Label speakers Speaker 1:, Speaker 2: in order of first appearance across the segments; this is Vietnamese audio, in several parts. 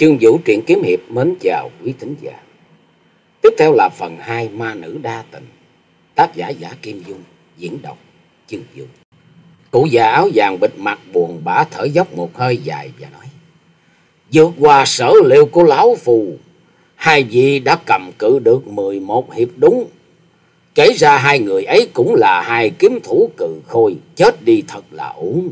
Speaker 1: Chương Vũ truyện kiếm hiệp mến chào quý thính giả. Tiếp theo là phần 2 Ma nữ đa tình. Tác giả giả Kim Dung, diễn đọc Chương Vũ. Cụ già áo vàng bịt mặt buồn bã thở dốc một hơi dài và nói. Vượt qua sở liệu của lão phù, hai vị đã cầm cự được 11 hiệp đúng. Kể ra hai người ấy cũng là hai kiếm thủ cự khôi, chết đi thật là ổn.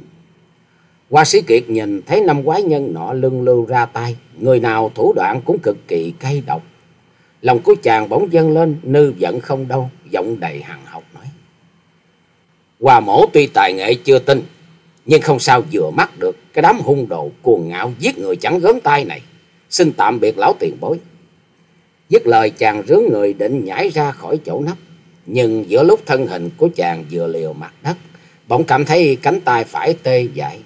Speaker 1: Hoa sĩ Kiệt nhìn thấy năm quái nhân nọ lưng lưu ra tay, người nào thủ đoạn cũng cực kỳ cay độc. Lòng của chàng bỗng dâng lên, nư giận không đâu, giọng đầy hằng học nói. Hòa mổ tuy tài nghệ chưa tin, nhưng không sao vừa mắt được cái đám hung đồ cuồng ngạo giết người chẳng gớm tay này. Xin tạm biệt lão tiền bối. Dứt lời chàng rướng người định nhảy ra khỏi chỗ nấp. Nhưng giữa lúc thân hình của chàng vừa liều mặt đất, bỗng cảm thấy cánh tay phải tê dại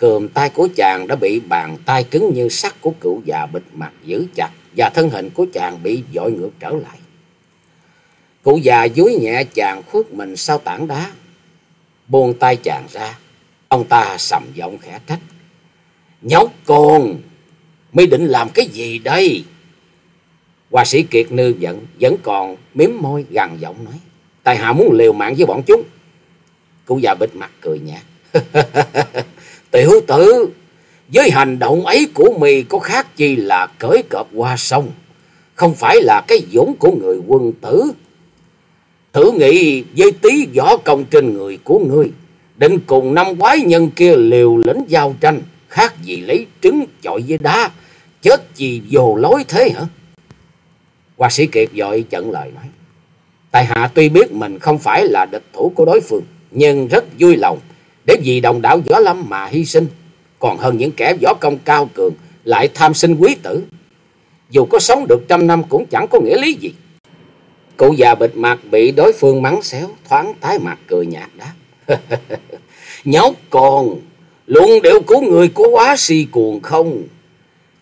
Speaker 1: Cườm tay của chàng đã bị bàn tay cứng như sắt của cựu già bịt mặt giữ chặt và thân hình của chàng bị dội ngược trở lại. Cụ già dúi nhẹ chàng khuất mình sau tảng đá. Buông tay chàng ra, ông ta sầm giọng khẽ trách. Nhóc con, mi định làm cái gì đây? Hoa sĩ Kiệt nư giận, vẫn còn mím môi gằn giọng nói. Tài hạ muốn liều mạng với bọn chúng. Cụ già bịt mặt cười nhạt. Tiểu tử, với hành động ấy của mì có khác chi là cởi cọp qua sông, không phải là cái dũng của người quân tử. Thử nghĩ với tí võ công trên người của ngươi, định cùng năm quái nhân kia liều lĩnh giao tranh, khác gì lấy trứng chọi với đá, chết gì vô lối thế hả? Hoa sĩ Kiệt dội chận lời nói. tại hạ tuy biết mình không phải là địch thủ của đối phương, nhưng rất vui lòng để vì đồng đạo võ lâm mà hy sinh, còn hơn những kẻ võ công cao cường lại tham sinh quý tử. Dù có sống được trăm năm cũng chẳng có nghĩa lý gì. Cụ già bịt mặt bị đối phương mắng xéo, thoáng tái mặt cười nhạt đáp. Nhóc con, luận điệu của người có quá si cuồng không?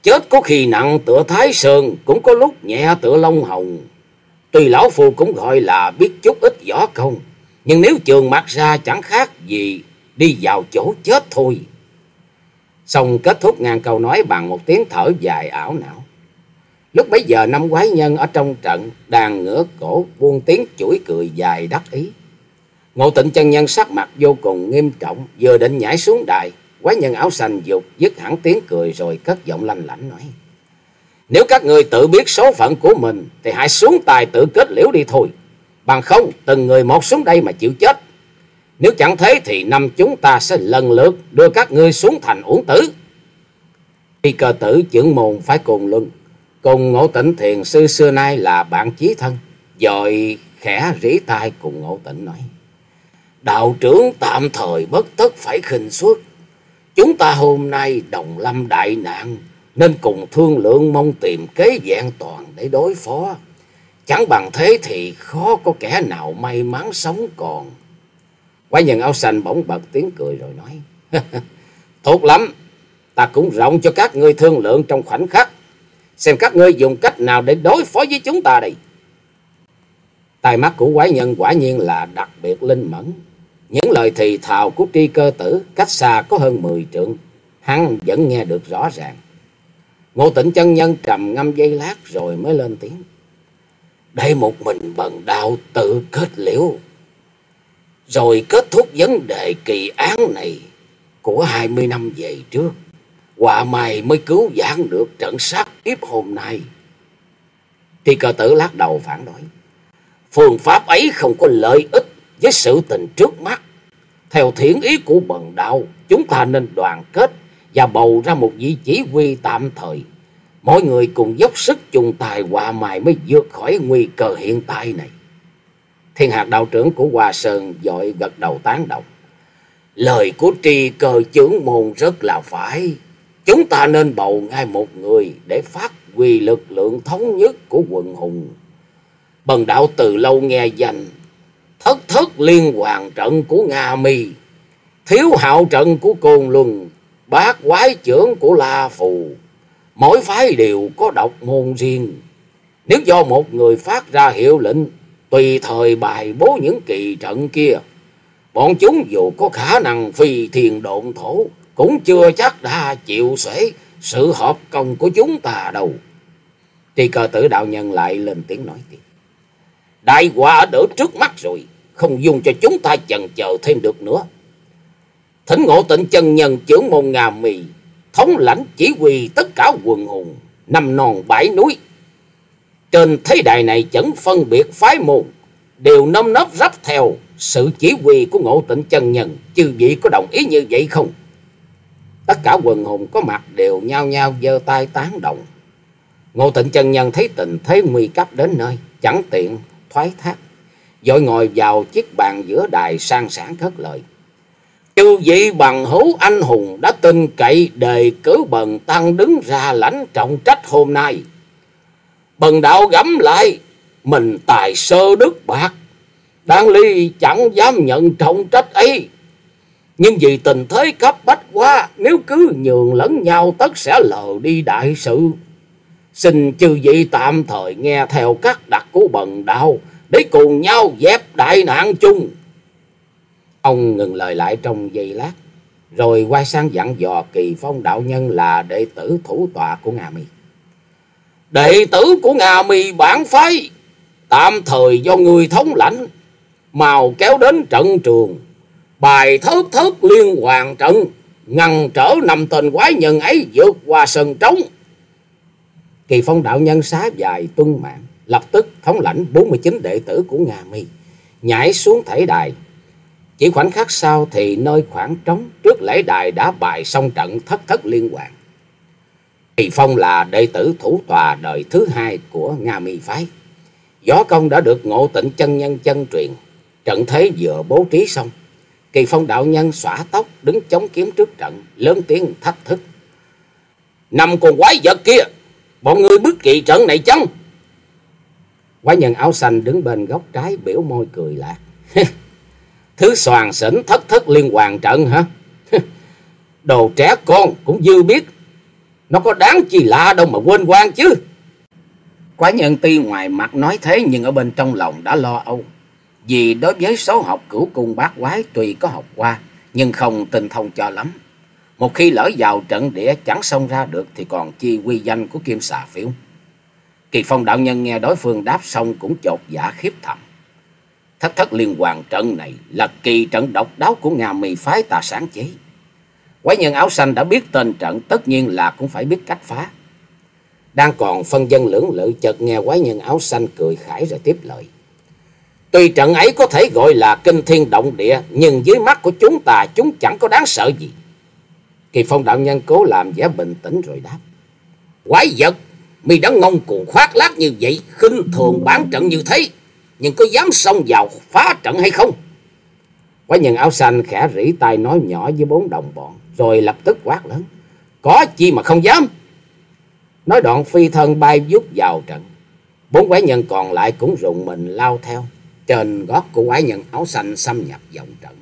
Speaker 1: Chết có khi nặng tựa Thái Sơn, cũng có lúc nhẹ tựa Long Hồng. Tuy lão phù cũng gọi là biết chút ít võ công, nhưng nếu trường mặt ra chẳng khác gì đi vào chỗ chết thôi. Xong kết thúc ngang câu nói bằng một tiếng thở dài ảo não. Lúc bấy giờ năm quái nhân ở trong trận đang ngửa cổ buông tiếng chuỗi cười dài đắc ý. Ngộ tịnh chân nhân sắc mặt vô cùng nghiêm trọng, vừa định nhảy xuống đài, quái nhân áo xanh dục dứt hẳn tiếng cười rồi cất giọng lanh lảnh nói. Nếu các người tự biết số phận của mình thì hãy xuống tài tự kết liễu đi thôi. Bằng không từng người một xuống đây mà chịu chết. Nếu chẳng thế thì năm chúng ta sẽ lần lượt đưa các ngươi xuống thành uổng tử. Khi cơ tử trưởng môn phải cùng luân, cùng ngộ tịnh thiền sư xưa nay là bạn chí thân, dội khẽ rỉ tai cùng ngộ tịnh nói. Đạo trưởng tạm thời bất tất phải khinh suất. Chúng ta hôm nay đồng lâm đại nạn, nên cùng thương lượng mong tìm kế vẹn toàn để đối phó. Chẳng bằng thế thì khó có kẻ nào may mắn sống còn. Quái nhân áo xanh bỗng bật tiếng cười rồi nói. Tốt lắm, ta cũng rộng cho các ngươi thương lượng trong khoảnh khắc. Xem các ngươi dùng cách nào để đối phó với chúng ta đây. Tai mắt của quái nhân quả nhiên là đặc biệt linh mẫn. Những lời thì thào của tri cơ tử cách xa có hơn 10 trượng. Hắn vẫn nghe được rõ ràng. Ngô tịnh chân nhân trầm ngâm dây lát rồi mới lên tiếng. Đây một mình bần đạo tự kết liễu rồi kết thúc vấn đề kỳ án này của hai mươi năm về trước. Quả mày mới cứu vãn được trận sát kiếp hôm nay. Thì cờ tử lắc đầu phản đối. Phương pháp ấy không có lợi ích với sự tình trước mắt. Theo thiện ý của bần đạo, chúng ta nên đoàn kết và bầu ra một vị chỉ huy tạm thời. Mỗi người cùng dốc sức chung tài hòa mài mới vượt khỏi nguy cơ hiện tại này. Thiên hạt đạo trưởng của Hòa Sơn dội gật đầu tán động. Lời của tri cơ trưởng môn rất là phải. Chúng ta nên bầu ngay một người để phát huy lực lượng thống nhất của quần hùng. Bần đạo từ lâu nghe danh thất thất liên hoàng trận của Nga Mi, thiếu hạo trận của Côn Luân, bát quái trưởng của La Phù. Mỗi phái đều có độc môn riêng. Nếu do một người phát ra hiệu lệnh tùy thời bài bố những kỳ trận kia. Bọn chúng dù có khả năng phi thiền độn thổ, cũng chưa chắc đã chịu xuể sự hợp công của chúng ta đâu. Tri cờ tử đạo nhân lại lên tiếng nói tiếp. Đại quả đỡ trước mắt rồi, không dùng cho chúng ta chần chờ thêm được nữa. Thỉnh ngộ tịnh chân nhân trưởng môn ngà mì, thống lãnh chỉ huy tất cả quần hùng, nằm non bãi núi. Trên thế đại này chẳng phân biệt phái môn, đều nâm nấp rắp theo sự chỉ huy của ngộ tịnh chân nhân, chư vị có đồng ý như vậy không? Tất cả quần hùng có mặt đều nhao nhao giơ tay tán động. Ngộ tịnh chân nhân thấy tình thế nguy cấp đến nơi, chẳng tiện thoái thác, dội ngồi vào chiếc bàn giữa đài sang sản cất lời. Chư vị bằng hữu anh hùng đã tin cậy đề cử bần tăng đứng ra lãnh trọng trách hôm nay. Bần đạo gắm lại, mình tài sơ đức bạc, Đáng Ly chẳng dám nhận trọng trách ấy. Nhưng vì tình thế cấp bách quá, nếu cứ nhường lẫn nhau tất sẽ lờ đi đại sự. Xin chư vị tạm thời nghe theo các đặc của bần đạo, để cùng nhau dẹp đại nạn chung. Ông ngừng lời lại trong giây lát, rồi quay sang dặn dò kỳ phong đạo nhân là đệ tử thủ tọa của Nga Mi. Đệ tử của Ngà Mi bản phái, tạm thời do người thống lãnh, màu kéo đến trận trường, bài thớt thớt liên hoàn trận, ngăn trở năm tên quái nhân ấy vượt qua sân trống. Kỳ phong đạo nhân xá dài tuân mạng, lập tức thống lãnh 49 đệ tử của ngà Mi, nhảy xuống thể đài. Chỉ khoảnh khắc sau thì nơi khoảng trống trước lễ đài đã bài xong trận thất thất liên hoàn. Kỳ Phong là đệ tử thủ tòa đời thứ hai của Nga Mi Phái. Gió công đã được ngộ tịnh chân nhân chân truyền. Trận thế vừa bố trí xong. Kỳ Phong đạo nhân xõa tóc đứng chống kiếm trước trận, lớn tiếng thách thức. Năm con quái vật kia, bọn người bước kỳ trận này chăng? Quái nhân áo xanh đứng bên góc trái biểu môi cười lạc. Thứ soàn xỉn thất thất liên hoàn trận hả? Đồ trẻ con cũng dư biết. Nó có đáng chi lạ đâu mà quên quan chứ. Quá nhân tuy ngoài mặt nói thế nhưng ở bên trong lòng đã lo âu. Vì đối với số học cửu cung bát quái tuy có học qua, nhưng không tinh thông cho lắm. Một khi lỡ vào trận địa chẳng xông ra được thì còn chi quy danh của kim xà phiếu. Kỳ phong đạo nhân nghe đối phương đáp xong cũng chột dạ khiếp thầm. Thất thất liên hoàn trận này là kỳ trận độc đáo của Nga mì phái tà sáng chế. Quái nhân áo xanh đã biết tên trận tất nhiên là cũng phải biết cách phá. Đang còn phân dân lưỡng lự chợt nghe quái nhân áo xanh cười khải rồi tiếp lời. Tuy trận ấy có thể gọi là kinh thiên động địa, nhưng dưới mắt của chúng ta chúng chẳng có đáng sợ gì. Kỳ phong đạo nhân cố làm vẻ bình tĩnh rồi đáp. Quái vật, mi đã ngông cuồng khoác lác như vậy, khinh thường bán trận như thế, nhưng có dám xông vào phá trận hay không? Quái nhân áo xanh khẽ rỉ tay nói nhỏ với bốn đồng bọn, rồi lập tức quát lớn. Có chi mà không dám? Nói đoạn phi thân bay vút vào trận. Bốn quái nhân còn lại cũng rùng mình lao theo. Trên gót của quái nhân áo xanh xâm nhập vòng trận.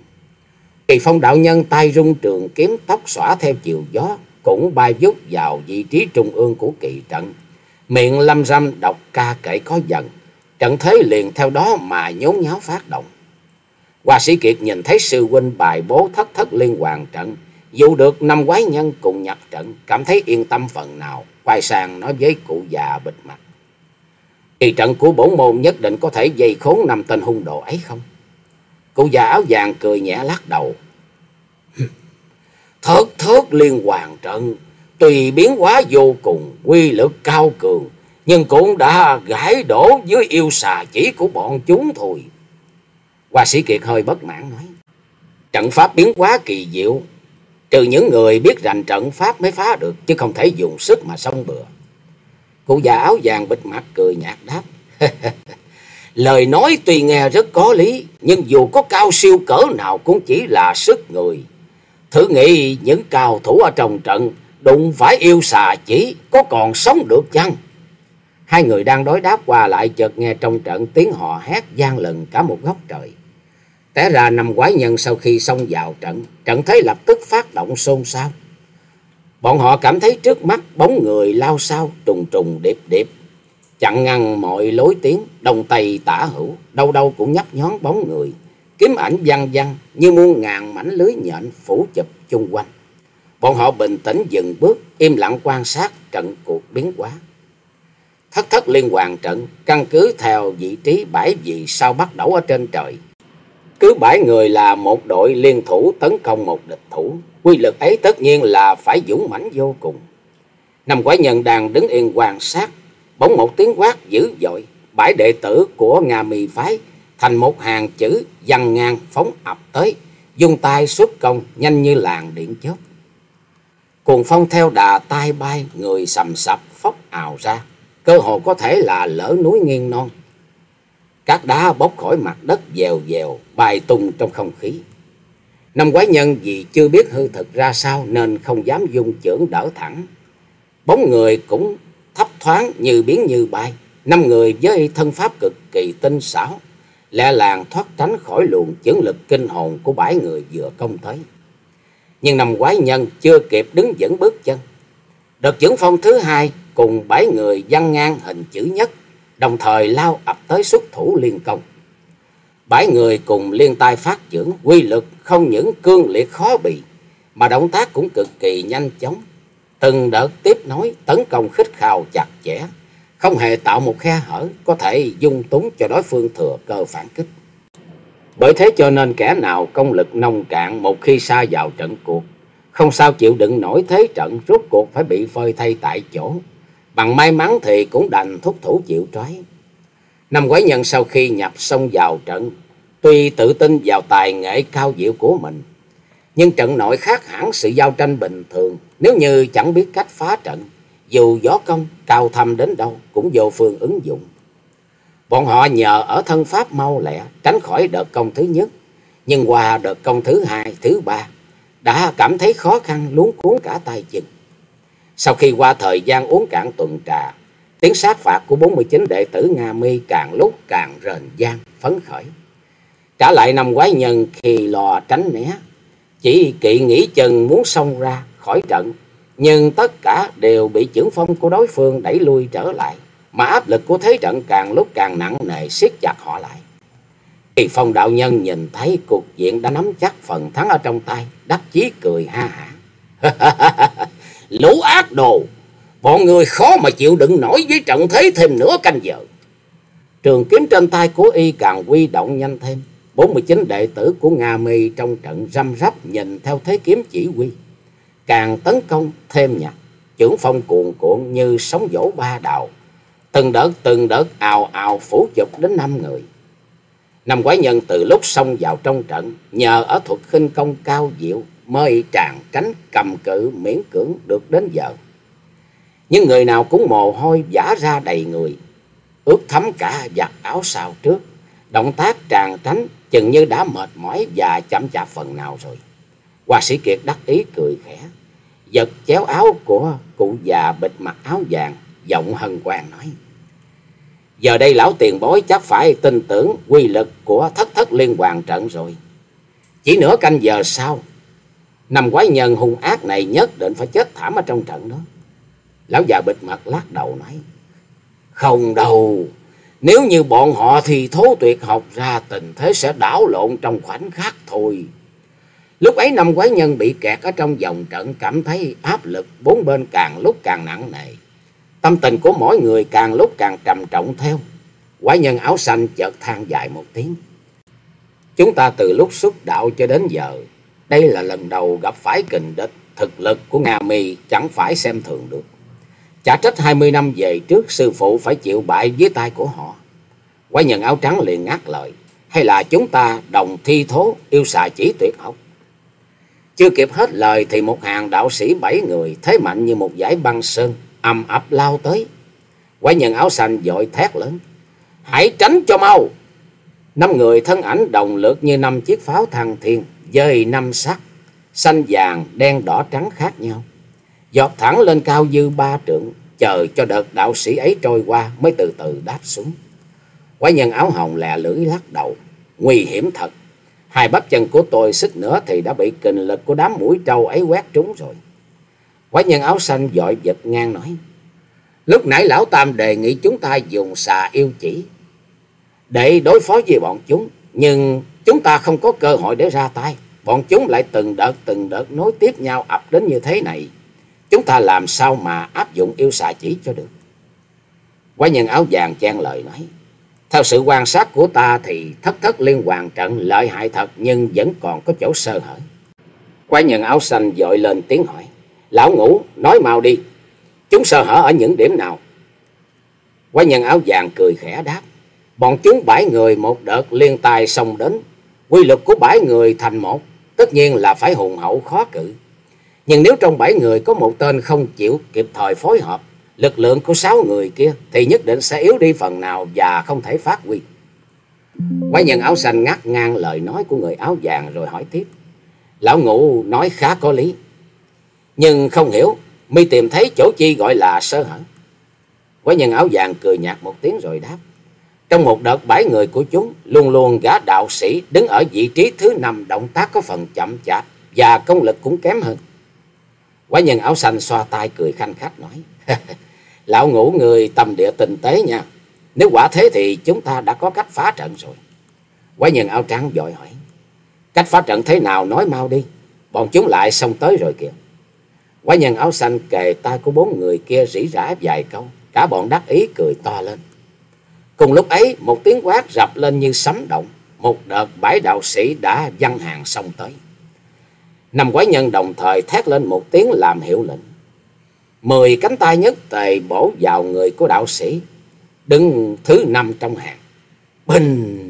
Speaker 1: Kỳ phong đạo nhân tay rung trường kiếm tóc xõa theo chiều gió, cũng bay vút vào vị trí trung ương của kỳ trận. Miệng lâm râm đọc ca kể có dần, trận thế liền theo đó mà nhốn nháo phát động. Hoa sĩ Kiệt nhìn thấy sư huynh bài bố thất thất liên hoàn trận, dù được năm quái nhân cùng nhập trận, cảm thấy yên tâm phần nào, quay sang nói với cụ già bịt mặt. Kỳ trận của bổn môn nhất định có thể dây khốn năm tên hung đồ ấy không? Cụ già áo vàng cười nhẹ lắc đầu. Thớt thớt liên hoàn trận, tùy biến hóa vô cùng, quy lực cao cường, nhưng cũng đã gãi đổ dưới yêu xà chỉ của bọn chúng thôi. Hoa sĩ Kiệt hơi bất mãn nói. Trận pháp biến hóa kỳ diệu, trừ những người biết rành trận pháp mới phá được, chứ không thể dùng sức mà xông bừa. Cụ già áo vàng bịt mặt cười nhạt đáp. Lời nói tuy nghe rất có lý, nhưng dù có cao siêu cỡ nào cũng chỉ là sức người. Thử nghĩ những cao thủ ở trong trận đụng phải yêu xà chỉ có còn sống được chăng? Hai người đang đối đáp qua lại chợt nghe trong trận tiếng họ hét gian lần cả một góc trời. Té ra năm quái nhân sau khi xông vào trận, trận thế lập tức phát động xôn xao. Bọn họ cảm thấy trước mắt bóng người lao sao trùng trùng điệp điệp, chặn ngăn mọi lối tiếng, đông tây tả hữu, đâu đâu cũng nhấp nhón bóng người, kiếm ảnh văng văng như muôn ngàn mảnh lưới nhện phủ chụp chung quanh. Bọn họ bình tĩnh dừng bước, im lặng quan sát trận cuộc biến hóa. Thất thất liên hoàn trận, căn cứ theo vị trí bãi vị sao bắt đầu ở trên trời. Cứ bãi người là một đội liên thủ tấn công một địch thủ. Quy lực ấy tất nhiên là phải dũng mãnh vô cùng. Năm quái nhân đang đứng yên quan sát, bỗng một tiếng quát dữ dội, bãi đệ tử của Nga mì phái thành một hàng chữ dằn ngang phóng ập tới, dùng tay xuất công nhanh như làng điện chớp. Cuồng phong theo đà tai bay, người sầm sập phóc ào ra, cơ hồ có thể là lỡ núi nghiêng non. Các đá bốc khỏi mặt đất dèo dèo, bay tung trong không khí. Năm quái nhân vì chưa biết hư thực ra sao nên không dám dung chưởng đỡ thẳng. Bóng người cũng thấp thoáng như biến như bay. Năm người với thân pháp cực kỳ tinh xảo, lẹ làng thoát tránh khỏi luồng chưởng lực kinh hồn của bãi người vừa công tới. Nhưng năm quái nhân chưa kịp đứng vững bước chân. Đợt chưởng phong thứ hai cùng bãi người văn ngang hình chữ nhất, đồng thời lao ập tới xuất thủ liên công. Bãi người cùng liên tay phát dưỡng quy lực không những cương liệt khó bị, mà động tác cũng cực kỳ nhanh chóng. Từng đợt tiếp nối tấn công khích khao chặt chẽ, không hề tạo một khe hở có thể dung túng cho đối phương thừa cơ phản kích. Bởi thế cho nên kẻ nào công lực nông cạn một khi xa vào trận cuộc, không sao chịu đựng nổi thế trận rốt cuộc phải bị phơi thay tại chỗ. Bằng may mắn thì cũng đành thúc thủ chịu trói. Năm quái nhân sau khi nhập xông vào trận, tuy tự tin vào tài nghệ cao diệu của mình, nhưng trận nội khác hẳn sự giao tranh bình thường nếu như chẳng biết cách phá trận dù gió công cao thâm đến đâu cũng vô phương ứng dụng. Bọn họ nhờ ở thân pháp mau lẹ tránh khỏi đợt công thứ nhất, nhưng qua đợt công thứ hai, thứ ba đã cảm thấy khó khăn luống cuốn cả tay chân. Sau khi qua thời gian uống cạn tuần trà, tiếng sát phạt của 49 đệ tử Nga Mi càng lúc càng rền gian, phấn khởi. Trả lại năm quái nhân khi lò tránh né, chỉ kỵ nghĩ chân muốn xông ra khỏi trận nhưng tất cả đều bị chưởng phong của đối phương đẩy lui trở lại, mà áp lực của thế trận càng lúc càng nặng nề siết chặt họ lại. Kỳ phong đạo nhân nhìn thấy cuộc diện đã nắm chắc phần thắng ở trong tay, đắc chí cười ha hả. Lũ ác đồ, bọn người khó mà chịu đựng nổi với trận thế thêm nửa canh giờ. Trường kiếm trên tay của y càng quy động nhanh thêm. 49 đệ tử của Nga Mi trong trận răm rắp nhìn theo thế kiếm chỉ huy càng tấn công thêm nhặt, trưởng phong cuồn cuộn như sóng vỗ ba đào, từng đợt từng đợt ào ào phủ chụp đến năm người. Năm quái nhân từ lúc xông vào trong trận, nhờ ở thuật khinh công cao diệu mới tràn tránh cầm cự miễn cưỡng được đến giờ. Nhưng người nào cũng mồ hôi giả ra đầy người, ướt thấm cả giặt áo sao trước, động tác tràn tránh chừng như đã mệt mỏi và chậm chạp phần nào rồi. Hoa sĩ Kiệt đắc ý cười khẽ, giật chéo áo của cụ già bịt mặt áo vàng, giọng hân hoan nói. Giờ đây lão tiền bối chắc phải tin tưởng quy lực của thất thất liên hoàng trận rồi. Chỉ nửa canh giờ sau, năm quái nhân hung ác này nhất định phải chết thảm ở trong trận đó. Lão già bịt mặt lắc đầu nói. Không đâu, nếu như bọn họ thì thố tuyệt học ra tình thế sẽ đảo lộn trong khoảnh khắc thôi. Lúc ấy năm quái nhân bị kẹt ở trong vòng trận cảm thấy áp lực bốn bên càng lúc càng nặng nề. Tâm tình của mỗi người càng lúc càng trầm trọng theo. Quái nhân áo xanh chợt than dài một tiếng. Chúng ta từ lúc xuất đạo cho đến giờ, đây là lần đầu gặp phải kình địch, thực lực của Nga Mi chẳng phải xem thường được. Chả trách hai mươi năm về trước sư phụ phải chịu bại dưới tay của họ. Quái nhân áo trắng liền ngắt lời, hay là chúng ta đồng thi thố yêu xà chỉ tuyệt học. Chưa kịp hết lời thì một hàng đạo sĩ bảy người thế mạnh như một dải băng sơn ầm ập lao tới. Quái nhân áo xanh dội thét lớn. Hãy tránh cho mau. Năm người thân ảnh đồng lượt như năm chiếc pháo thăng thiên dơi năm sắc. Xanh vàng, đen đỏ trắng khác nhau. Giọt thẳng lên cao dư ba trượng. Chờ cho đợt đạo sĩ ấy trôi qua mới từ từ đáp xuống. Quái nhân áo hồng lè lưỡi lắc đầu. Nguy hiểm thật. Hai bắp chân của tôi sức nữa thì đã bị kình lực của đám mũi trâu ấy quét trúng rồi. Quái nhân áo xanh dội giật ngang nói. Lúc nãy lão Tam đề nghị chúng ta dùng xà yêu chỉ để đối phó với bọn chúng. Nhưng chúng ta không có cơ hội để ra tay. bọn chúng lại từng đợt từng đợt nối tiếp nhau ập đến như thế này. Chúng ta làm sao mà áp dụng yêu xà chỉ cho được? Quái nhân áo vàng chen lời nói. Theo sự quan sát của ta thì thất thất liên hoàn trận lợi hại thật nhưng vẫn còn có chỗ sơ hở. Quái nhân áo xanh dội lên tiếng hỏi. Lão ngũ nói mau đi. Chúng sơ hở ở những điểm nào? Quái nhân áo vàng cười khẽ đáp. Bọn chúng bảy người một đợt liên tài xông đến. Quy lực của bảy người thành một. Tất nhiên là phải hùng hậu khó cự. Nhưng nếu trong bảy người có một tên không chịu kịp thời phối hợp lực lượng của sáu người kia thì nhất định sẽ yếu đi phần nào và không thể phát huy. Quái nhân áo xanh ngắt ngang lời nói của người áo vàng rồi hỏi tiếp. Lão ngũ nói khá có lý. Nhưng không hiểu, mi tìm thấy chỗ chi gọi là sơ hở. Quái nhân áo vàng cười nhạt một tiếng rồi đáp. Trong một đợt bảy người của chúng, luôn luôn gã đạo sĩ đứng ở vị trí thứ năm động tác có phần chậm chạp và công lực cũng kém hơn. Quái nhân áo xanh xoa tay cười khanh khách nói. Lão ngủ người tâm địa tinh tế nha. Nếu quả thế thì chúng ta đã có cách phá trận rồi. Quái nhân áo trắng dội hỏi. Cách phá trận thế nào nói mau đi. Bọn chúng lại xông tới rồi kìa. Quái nhân áo xanh kề tay của bốn người kia rỉ rả vài câu. Cả bọn đắc ý cười to lên. Cùng lúc ấy một tiếng quát rập lên như sấm động. Một đợt bãi đạo sĩ đã văng hàng xông tới. Năm quái nhân đồng thời thét lên một tiếng làm hiệu lệnh. Mười cánh tay nhất tề bổ vào người của đạo sĩ, đứng thứ năm trong hàng. Bình!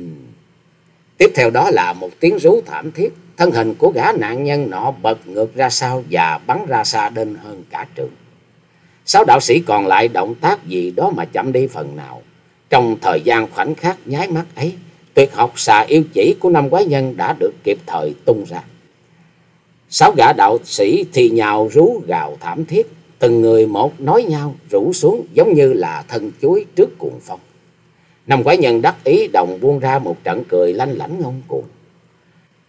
Speaker 1: Tiếp theo đó là một tiếng rú thảm thiết, thân hình của gã nạn nhân nọ bật ngược ra sau và bắn ra xa đến hơn cả trường. Sáu đạo sĩ còn lại động tác gì đó mà chậm đi phần nào. Trong thời gian khoảnh khắc nháy mắt ấy, tuyệt học xà yêu chỉ của năm quái nhân đã được kịp thời tung ra. Sáu gã đạo sĩ thì nhào rú gào thảm thiết, từng người một nói nhau rủ xuống giống như là thân chuối trước cuồng phong. Năm quái nhân đắc ý đồng buông ra một trận cười lanh lảnh ngông cuồng.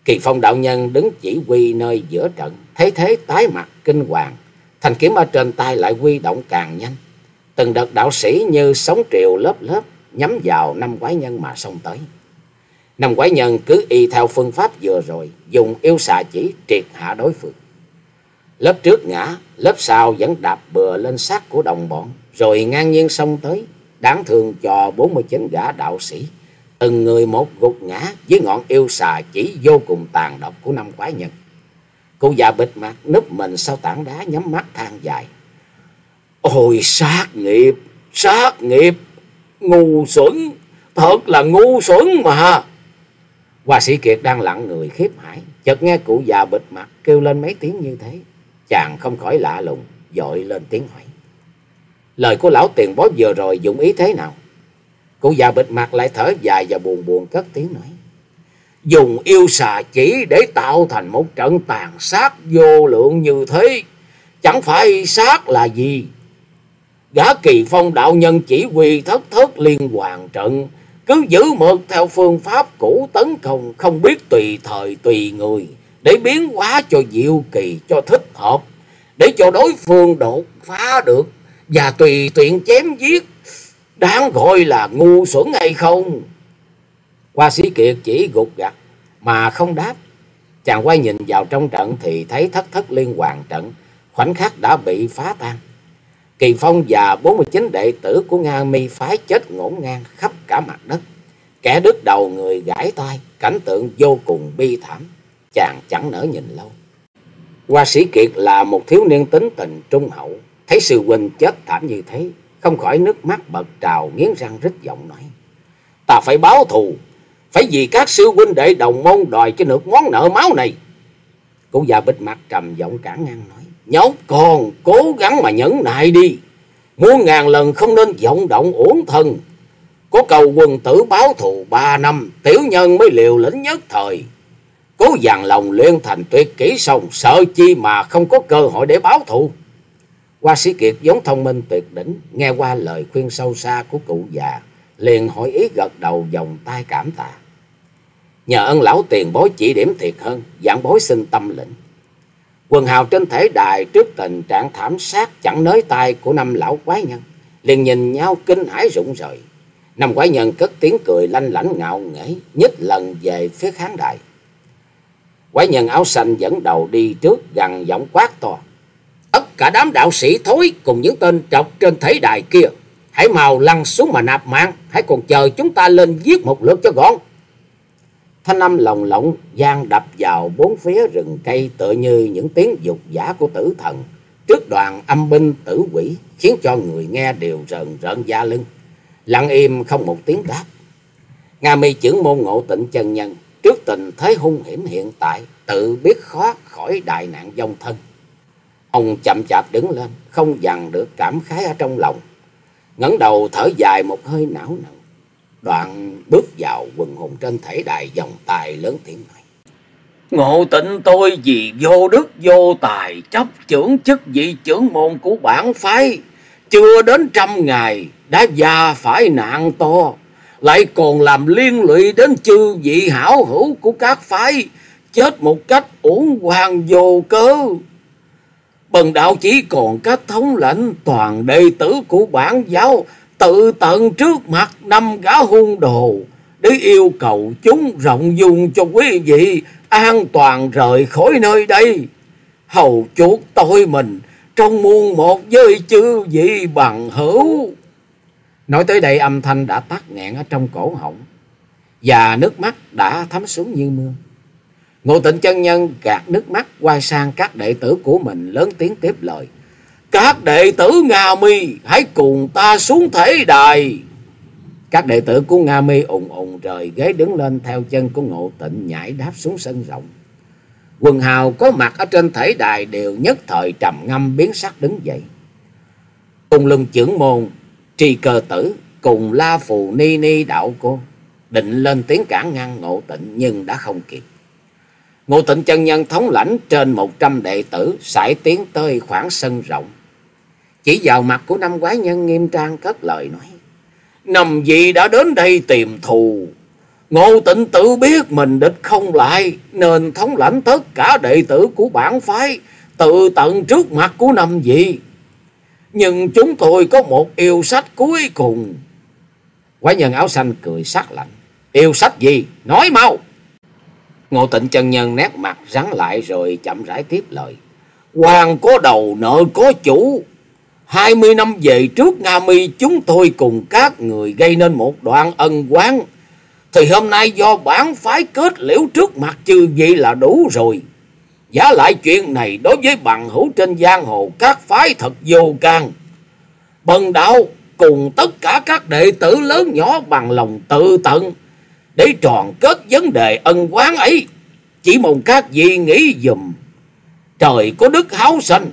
Speaker 1: Kỳ phong đạo nhân đứng chỉ huy nơi giữa trận, thấy thế tái mặt kinh hoàng, thành kiếm ở trên tay lại huy động càng nhanh. Từng đợt đạo sĩ như sóng triều lớp lớp nhắm vào năm quái nhân mà xông tới. Năm quái nhân cứ y theo phương pháp vừa rồi, dùng yêu xà chỉ triệt hạ đối phương. Lớp trước ngã, lớp sau vẫn đạp bừa lên xác của đồng bọn, rồi ngang nhiên xông tới, đáng thương cho 49 gã đạo sĩ. Từng người một gục ngã với ngọn yêu xà chỉ vô cùng tàn độc của năm quái nhân. Cô già bịt mặt núp mình sau tảng đá nhắm mắt than dài. Ôi sát nghiệp, sát nghiệp, ngu xuẩn, thật là ngu xuẩn mà. Hoa sĩ Kiệt đang lặng người khiếp hải, chợt nghe cụ già bịt mặt kêu lên mấy tiếng như thế. Chàng không khỏi lạ lùng, dội lên tiếng hỏi. Lời của lão tiền bối vừa rồi dụng ý thế nào? Cụ già bịt mặt lại thở dài và buồn buồn cất tiếng nói. Dùng yêu xà chỉ để tạo thành một trận tàn sát vô lượng như thế. Chẳng phải sát là gì? Gã kỳ phong đạo nhân chỉ huy thất thất liên hoàn trận. Cứ giữ mực theo phương pháp cũ tấn công, không biết tùy thời tùy người, để biến hóa cho diệu kỳ cho thích hợp, để cho đối phương đột phá được, và tùy tiện chém giết, đáng gọi là ngu xuẩn hay không qua sĩ kiệt chỉ gục gặt mà không đáp chàng quay nhìn vào trong trận thì thấy thất thất liên hoàn trận, khoảnh khắc đã bị phá tan kỳ phong và bốn mươi chín đệ tử của nga mi phái chết ngổn ngang khắp cả mặt đất kẻ đứt đầu người gãi tay cảnh tượng vô cùng bi thảm chàng chẳng nỡ nhìn lâu. Hoa sĩ Kiệt là một thiếu niên tính tình trung hậu, thấy sư huynh chết thảm như thế, không khỏi nước mắt bật trào nghiến răng rít giọng nói. Ta phải báo thù, phải vì các sư huynh đệ đồng môn đòi cho được món nợ máu này. Cụ già bịt mặt trầm giọng cả ngang nói. Nhóc con, cố gắng mà nhẫn nại đi. Muôn ngàn lần không nên vọng động uổng thân. Có cầu quần tử báo thù ba năm, tiểu nhân mới liều lĩnh nhất thời. Cố dàn lòng luyện thành tuyệt kỹ xong, sợ chi mà không có cơ hội để báo thù. Hoa sĩ Kiệt giống thông minh tuyệt đỉnh, nghe qua lời khuyên sâu xa của cụ già, liền hỏi ý gật đầu vòng tay cảm tạ. Nhờ ân lão tiền bối chỉ điểm thiệt hơn, dạng bối xin tâm lĩnh. Quần hào trên thể đài trước tình trạng thảm sát chẳng nới tay của năm lão quái nhân, liền nhìn nhau kinh hãi rụng rời. Năm quái nhân cất tiếng cười lanh lảnh ngạo nghễ, nhích lần về phía khán đài. Quái nhân áo xanh dẫn đầu đi trước gằn giọng quát to. Tất cả đám đạo sĩ thối cùng những tên trọc trên thể đài kia. Hãy mau lăn xuống mà nạp mạng. Hãy còn chờ chúng ta lên giết một lượt cho gọn. Thanh âm lồng lộng gian đập vào bốn phía rừng cây tựa như những tiếng dục giả của tử thần. Trước đoàn âm binh tử quỷ khiến cho người nghe đều rợn rợn da lưng. Lặng im không một tiếng đáp. Nga mi chưởng môn ngộ tịnh chân nhân trước tình thế hung hiểm hiện tại tự biết khó khỏi đại nạn dông thân. Ông chậm chạp đứng lên, không dằn được cảm khái ở trong lòng. ngẩng đầu thở dài một hơi não nặng. Đoạn bước vào quần hùng trên thể đài dòng tài lớn tiếng nói. Ngộ tịnh tôi vì vô đức, vô tài, chấp trưởng chức vị trưởng môn của bản phái. Chưa đến trăm ngày, đã già phải nạn to. Lại còn làm liên lụy đến chư vị hảo hữu của các phái. Chết một cách uổng hoàng vô cơ. Bần đạo chỉ còn cách thống lãnh toàn đệ tử của bản giáo tự tận trước mặt năm gã hung đồ, để yêu cầu chúng rộng dung cho quý vị an toàn rời khỏi nơi đây. Hầu chuột tôi mình trong muôn một với chư vị bằng hữu. Nói tới đây âm thanh đã tắt nghẹn ở trong cổ họng, và nước mắt đã thấm xuống như mưa. ngô tịnh chân nhân gạt nước mắt quay sang các đệ tử của mình lớn tiếng tiếp lời. Các đệ tử Nga Mi hãy cùng ta xuống thể đài. Các đệ tử của Nga Mi ùng ùng rời ghế đứng lên theo chân của Ngộ Tịnh nhảy đáp xuống sân rộng. Quần hào có mặt ở trên thể đài đều nhất thời trầm ngâm biến sắc đứng dậy. Cùng lưng trưởng môn, trì cờ tử, cùng la phù ni ni đạo cô, định lên tiếng cản ngăn Ngộ Tịnh nhưng đã không kịp. Ngộ Tịnh chân nhân thống lãnh trên một trăm đệ tử sải tiến tới khoảng sân rộng. Chỉ vào mặt của năm quái nhân nghiêm trang cất lời nói. Nằm gì đã đến đây tìm thù. ngô tịnh tự biết mình địch không lại. Nên thống lãnh tất cả đệ tử của bản phái. Tự tận trước mặt của năm vị. Nhưng chúng tôi có một yêu sách cuối cùng. Quái nhân áo xanh cười sắc lạnh. Yêu sách gì? Nói mau. Ngô tịnh chân nhân nét mặt rắn lại rồi chậm rãi tiếp lời. Hoàng có đầu nợ có chủ. Hai mươi năm về trước Nga Mi, chúng tôi cùng các người gây nên một đoạn ân quán. Thì hôm nay do bản phái kết liễu trước mặt chư vị là đủ rồi. Giá lại chuyện này đối với bằng hữu trên giang hồ, các phái thật vô can. Bần đạo cùng tất cả các đệ tử lớn nhỏ bằng lòng tự tận để tròn kết vấn đề ân quán ấy. Chỉ mong các vị nghĩ dùm. Trời có đức háo sanh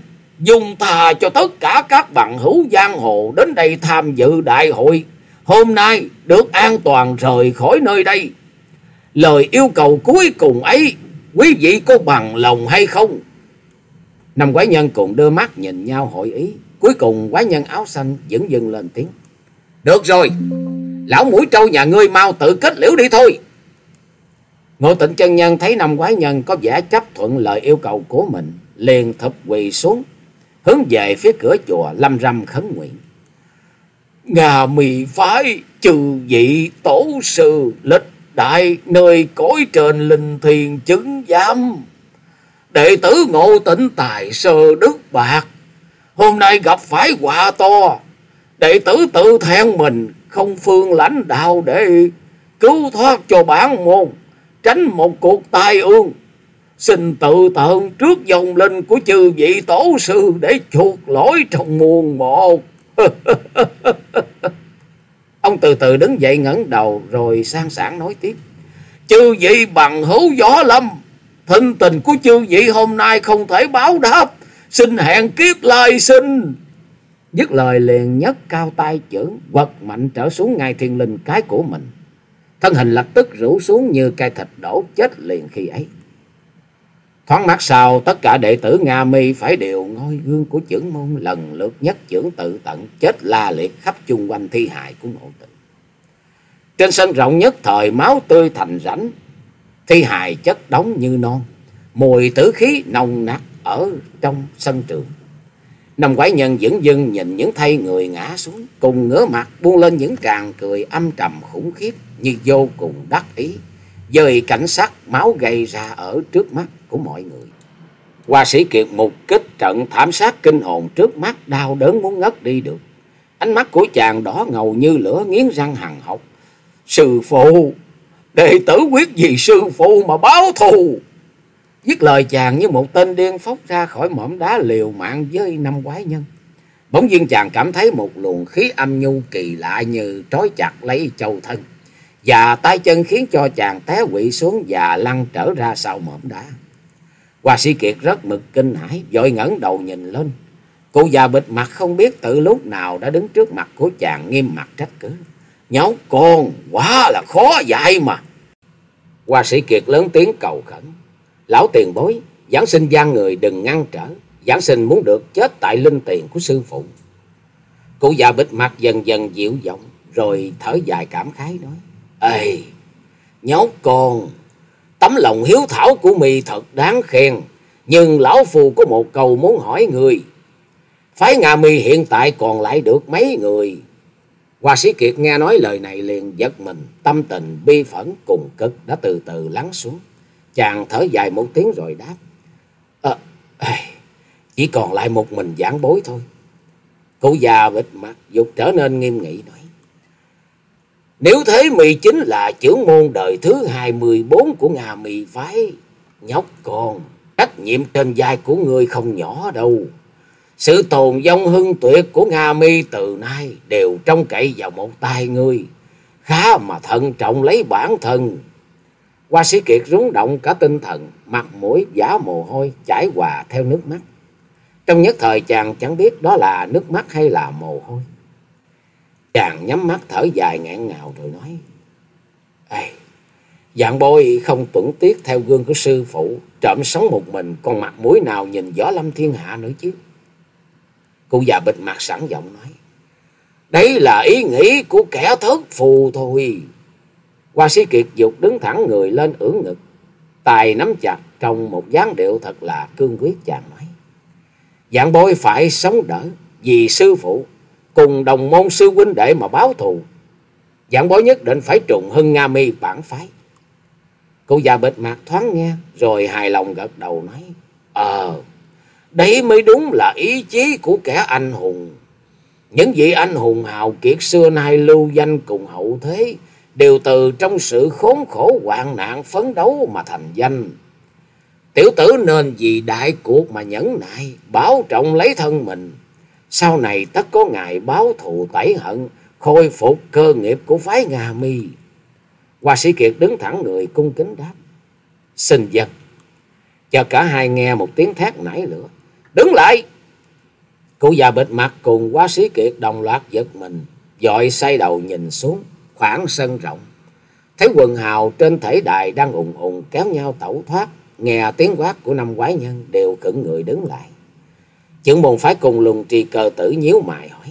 Speaker 1: dùng thà cho tất cả các bằng hữu giang hồ đến đây tham dự đại hội. Hôm nay được an toàn rời khỏi nơi đây. Lời yêu cầu cuối cùng ấy, quý vị có bằng lòng hay không? Năm quái nhân cùng đưa mắt nhìn nhau hội ý. Cuối cùng quái nhân áo xanh dững dừng lên tiếng. Được rồi, lão mũi trâu nhà ngươi mau tự kết liễu đi thôi. Ngộ tịnh chân nhân thấy năm quái nhân có vẻ chấp thuận lời yêu cầu của mình, liền thập quỳ xuống, hướng về phía cửa chùa lâm râm khấn nguyện. Ngà mì phái trừ vị tổ sư lịch đại nơi cõi trên linh thiền chứng giám. Đệ tử ngộ tỉnh tài sơ đức bạc. Hôm nay gặp phải quả to. Đệ tử tự thẹn mình, không phương lãnh đạo để cứu thoát cho bản môn. Tránh một cuộc tai ương xin tự tận trước dòng linh của chư vị tổ sư để chuộc lỗi trong muôn một. Ông từ từ đứng dậy ngẩng đầu rồi sang sảng nói tiếp. Chư vị bằng hữu gió lâm, thinh tình của chư vị hôm nay không thể báo đáp, xin hẹn kiếp lai sinh. Dứt lời liền nhấc cao tay chưởng, quật mạnh trở xuống ngay thiên linh cái của mình. Thân hình lập tức rủ xuống như cây thịt đổ chết liền khi ấy. Thoáng mắt sau, tất cả đệ tử Nga Mi phải đều ngôi gương của trưởng môn lần lượt nhất trưởng tự tận chết la liệt khắp chung quanh thi hài của ngộ tịnh. Trên sân rộng nhất thời máu tươi thành rãnh, thi hài chất đóng như non, mùi tử khí nồng nặc ở trong sân trường. Năm quái nhân dững dưng nhìn những thay người ngã xuống, cùng ngửa mặt buông lên những tràng cười âm trầm khủng khiếp như vô cùng đắc ý, dời cảnh sắc máu gây ra ở trước mắt của mọi người. Hoa sĩ Kiệt mục kích trận thảm sát kinh hồn trước mắt đau đớn muốn ngất đi được. Ánh mắt của chàng đỏ ngầu như lửa nghiến răng hằng học. Sư phụ, đệ tử quyết vì sư phụ mà báo thù. Dứt lời chàng như một tên điên phóc ra khỏi mỏm đá liều mạng với năm quái nhân. Bỗng nhiên chàng cảm thấy một luồng khí âm nhu kỳ lạ như trói chặt lấy châu thân. Và tay chân khiến cho chàng té quỵ xuống và lăn trở ra sau mỏm đá. Hoa sĩ Kiệt rất mực kinh hãi, vội ngẩng đầu nhìn lên. Cụ già bịt mặt không biết từ lúc nào đã đứng trước mặt của chàng nghiêm mặt trách cứ. Nhóc con, quá là khó dạy mà. Hoa sĩ Kiệt lớn tiếng cầu khẩn. Lão tiền bối, giảng sinh gian người đừng ngăn trở. Giảng sinh muốn được chết tại linh tiền của sư phụ. Cụ già bịt mặt dần dần dịu giọng, rồi thở dài cảm khái nói. Ê, nhóc con, tấm lòng hiếu thảo của mì thật đáng khen. Nhưng lão phù có một câu muốn hỏi người. Phái Nga mi hiện tại còn lại được mấy người? Hoa sĩ Kiệt nghe nói lời này liền giật mình, tâm tình bi phẫn cùng cực đã từ từ lắng xuống. Chàng thở dài một tiếng rồi đáp. À, chỉ còn lại một mình giảng bối thôi. Cụ già bịt mặt dục trở nên nghiêm nghị nói. Nếu thế mì chính là trưởng môn đời thứ hai mươi bốn của Nga mì phái. Nhóc con, trách nhiệm trên vai của người không nhỏ đâu. Sự tồn vong hưng tuyệt của Nga mi từ nay đều trông cậy vào một tay ngươi. Khá mà thận trọng lấy bản thân. Hoa sĩ Kiệt rúng động cả tinh thần, mặt mũi giả mồ hôi chảy hòa theo nước mắt. Trong nhất thời chàng chẳng biết đó là nước mắt hay là mồ hôi. Chàng nhắm mắt thở dài ngạn ngào rồi nói. Ê, dạng bôi không tuẩn tiết theo gương của sư phụ, trộm sống một mình, còn mặt mũi nào nhìn gió lâm thiên hạ nữa chứ. Cụ già bịt mặt sẵn giọng nói. Đấy là ý nghĩ của kẻ thất phù thôi. Hoa sĩ Kiệt dục đứng thẳng người lên ưỡn ngực. Tài nắm chặt trong một dáng điệu thật là cương quyết chàng nói. Dạng bôi phải sống đỡ vì sư phụ cùng đồng môn sư huynh đệ mà báo thù. Dạng bối nhất định phải trùng hưng Nga mi bản phái. Cụ già bịt mặt thoáng nghe rồi hài lòng gật đầu nói. Ờ, Đấy mới đúng là ý chí của kẻ anh hùng. Những vị anh hùng hào kiệt xưa nay lưu danh cùng hậu thế đều từ trong sự khốn khổ hoạn nạn phấn đấu mà thành danh. Tiểu tử nên vì đại cuộc mà nhẫn nại, bảo trọng lấy thân mình. Sau này tất có ngày báo thù tẩy hận, khôi phục cơ nghiệp của phái Nga mi. Hoa sĩ Kiệt đứng thẳng người cung kính đáp. Xin dân. Cho cả hai nghe một tiếng thét nảy lửa. Đứng lại! Cụ già bịt mặt cùng quá sĩ kiệt đồng loạt giật mình, dội say đầu nhìn xuống, khoảng sân rộng. Thấy quần hào trên thể đài đang ùng ùng kéo nhau tẩu thoát, nghe tiếng quát của năm quái nhân đều cẩn người đứng lại. Trưởng môn phải cùng lùng trì cờ tử nhíu mày hỏi.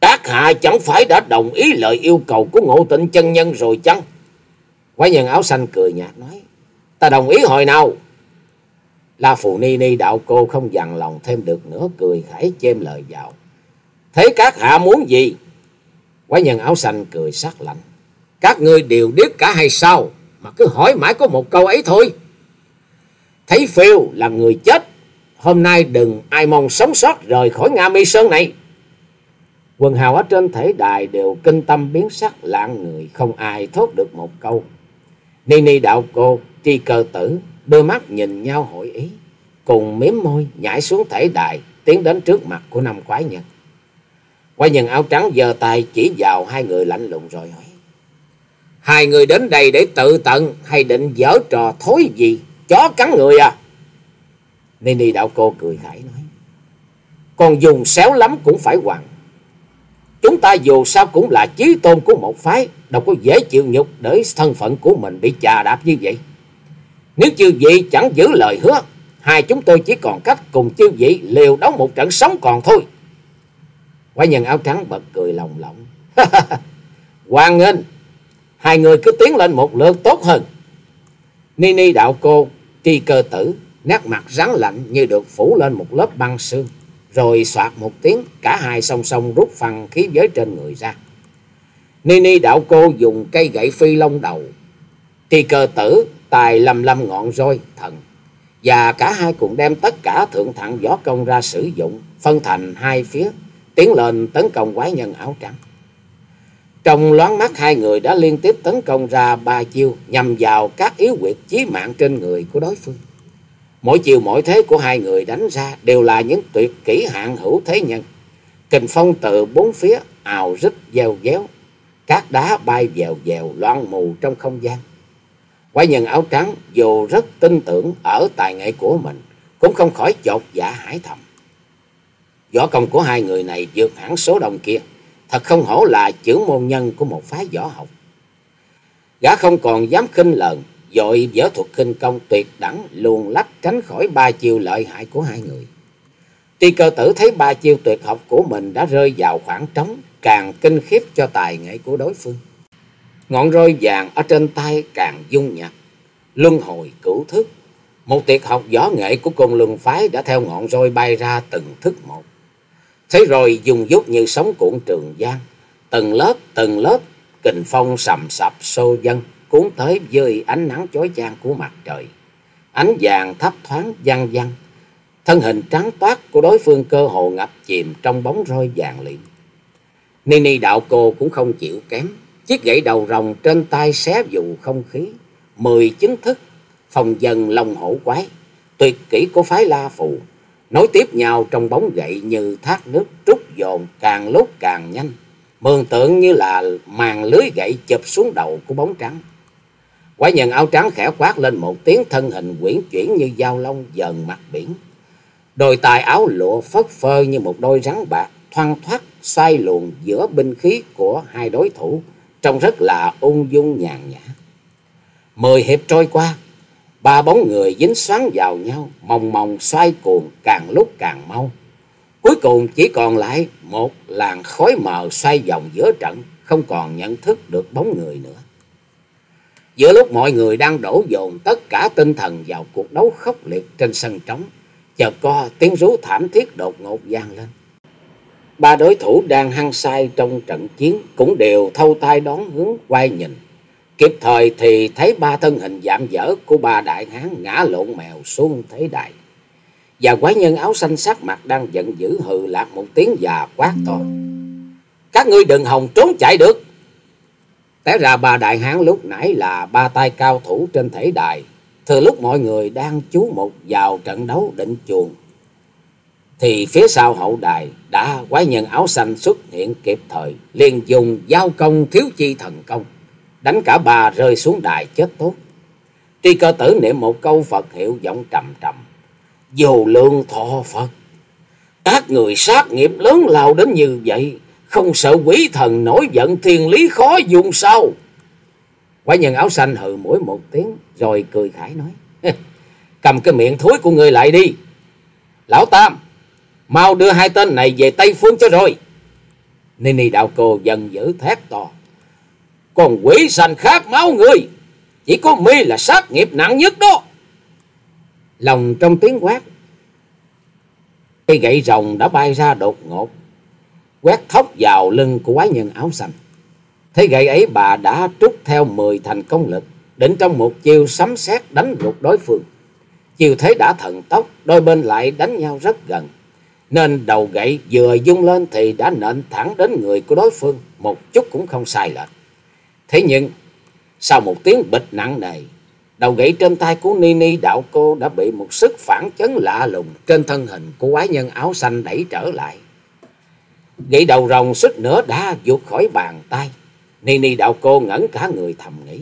Speaker 1: Các hạ chẳng phải đã đồng ý lời yêu cầu của ngộ tịnh chân nhân rồi chăng? Quái nhân áo xanh cười nhạt nói. Ta đồng ý hồi nào? La Phù Ni Ni đạo cô không dằn lòng thêm được nữa, cười khải chêm lời vào. Thế các hạ muốn gì? Quái nhân áo xanh cười sắc lạnh. Các ngươi đều biết cả hay sao? Mà cứ hỏi mãi có một câu ấy thôi. Thấy phiêu là người chết. Hôm nay đừng ai mong sống sót rời khỏi Nga Mi Sơn này. Quần hào ở trên thể đài đều kinh tâm biến sắc lạng người. Không ai thốt được một câu. Ni Ni đạo cô, tri cơ tử đôi mắt nhìn nhau hội ý, cùng mím môi nhảy xuống thể đài, tiến đến trước mặt của năm quái nhân. Quái nhân áo trắng giơ tay chỉ vào hai người lạnh lùng rồi hỏi. Hai người đến đây để tự tận hay định dở trò thối gì? Chó cắn người à? Nini đạo cô cười khải nói. Còn dùng xéo lắm cũng phải hoàng. Chúng ta dù sao cũng là chí tôn của một phái. Đâu có dễ chịu nhục để thân phận của mình bị chà đạp như vậy. Nếu chư vị chẳng giữ lời hứa, hai chúng tôi chỉ còn cách cùng chư vị liều đấu một trận sống còn thôi. Quái nhân áo trắng bật cười lòng lộng. Hoàng nghênh, hai người cứ tiến lên một lượt tốt hơn. Nini đạo cô, tri cơ tử, nét mặt rắn lạnh như được phủ lên một lớp băng sương. Rồi soạt một tiếng, cả hai song song rút phăng khí giới trên người ra. Ni Ni đạo cô dùng cây gậy phi lông đầu, thì cơ tử tài lầm lầm ngọn roi thần và cả hai cùng đem tất cả thượng thặng võ công ra sử dụng, phân thành hai phía, tiến lên tấn công quái nhân áo trắng. Trong loáng mắt hai người đã liên tiếp tấn công ra ba chiêu nhằm vào các yếu quyệt chí mạng trên người của đối phương. Mỗi chiều mỗi thế của hai người đánh ra đều là những tuyệt kỹ hạng hữu thế nhân. Kình phong từ bốn phía ào rít gieo géo, cát đá bay dèo dèo loang mù trong không gian. Quái nhân áo trắng dù rất tin tưởng ở tài nghệ của mình, cũng không khỏi chột dạ hải thầm. Võ công của hai người này vượt hẳn số đồng kia, thật không hổ là chữ môn nhân của một phái võ học. Gã không còn dám khinh lờn dội võ thuật khinh công tuyệt đẳng luồn lách tránh khỏi ba chiêu lợi hại của hai người. Tuy cơ tử thấy ba chiêu tuyệt học của mình đã rơi vào khoảng trống, càng kinh khiếp cho tài nghệ của đối phương. Ngọn roi vàng ở trên tay càng dung nhập luân hồi cửu thức. Một tuyệt học võ nghệ của côn luân phái đã theo ngọn roi bay ra từng thức một. Thế rồi dùng dút như sóng cuộn trường giang, từng lớp từng lớp kình phong sầm sập xô dân cuốn tới dưới ánh nắng chói chang của mặt trời. Ánh vàng thấp thoáng văng văng, thân hình trắng toát của đối phương cơ hồ ngập chìm trong bóng roi vàng liệm. Ni đạo cô cũng không chịu kém, chiếc gậy đầu rồng trên tay xé dù không khí, mười chứng thức, phòng dần lòng hổ quái, tuyệt kỹ của phái La Phù, nối tiếp nhau trong bóng gậy như thác nước trút dồn càng lúc càng nhanh, mường tượng như là màn lưới gậy chụp xuống đầu của bóng trắng. Quái nhân áo trắng khẽ quát lên một tiếng thân hình quyển chuyển như dao long dần mặt biển. Đôi tài áo lụa phất phơ như một đôi rắn bạc, thoăn thoắt xoay luồn giữa binh khí của hai đối thủ, trông rất là ung dung nhàn nhã. Mười hiệp trôi qua, ba bóng người dính xoắn vào nhau, mòng mòng xoay cuồng càng lúc càng mau. Cuối cùng chỉ còn lại một làn khói mờ xoay vòng giữa trận, không còn nhận thức được bóng người nữa. Giữa lúc mọi người đang đổ dồn tất cả tinh thần vào cuộc đấu khốc liệt trên sân trống, chợt co tiếng rú thảm thiết đột ngột vang lên. Ba đối thủ đang hăng say trong trận chiến cũng đều thâu tay đón hướng quay nhìn. Kịp thời thì thấy ba thân hình giảm dở của ba đại hán ngã lộn mèo xuống thế đại. Và quái nhân áo xanh sắc mặt đang giận dữ hừ lạc một tiếng già quát to. Các ngươi đừng hòng trốn chạy được. Té ra ba đại hán lúc nãy là ba tay cao thủ trên thể đài. Thừa lúc mọi người đang chú mục vào trận đấu định chuồng. Thì phía sau hậu đài đã quái nhân áo xanh xuất hiện kịp thời. liền dùng giao công thiếu chi thần công. Đánh cả ba rơi xuống đài chết tốt. Tri cơ tử niệm một câu Phật hiệu giọng trầm trầm. Dù lương thọ Phật. Các người sát nghiệp lớn lao đến như vậy không sợ quỷ thần nổi giận thiên lý khó dùng sao? Quái nhân áo xanh hừ mũi một tiếng rồi cười khải nói. Cầm cái miệng thối của người lại đi. Lão Tam, mau đưa hai tên này về Tây Phương cho rồi. Nini đạo cô dần dữ thét to. Còn quỷ xanh khát máu người. Chỉ có mi là sát nghiệp nặng nhất đó. Lòng trong tiếng quát. Cây gậy rồng đã bay ra đột ngột quét thốc vào lưng của quái nhân áo xanh. Thế gậy ấy bà đã trút theo mười thành công lực, định trong một chiêu sấm sét đánh gục đối phương. Chiều thế đã thần tốc, đôi bên lại đánh nhau rất gần. Nên đầu gậy vừa dung lên thì đã nện thẳng đến người của đối phương, một chút cũng không sai lệch. Thế nhưng, sau một tiếng bịch nặng nề, đầu gậy trên tay của Nini đạo cô đã bị một sức phản chấn lạ lùng trên thân hình của quái nhân áo xanh đẩy trở lại. Gậy đầu rồng suýt nữa đã vụt khỏi bàn tay. Ni ni đạo cô ngẩn cả người thầm nghĩ.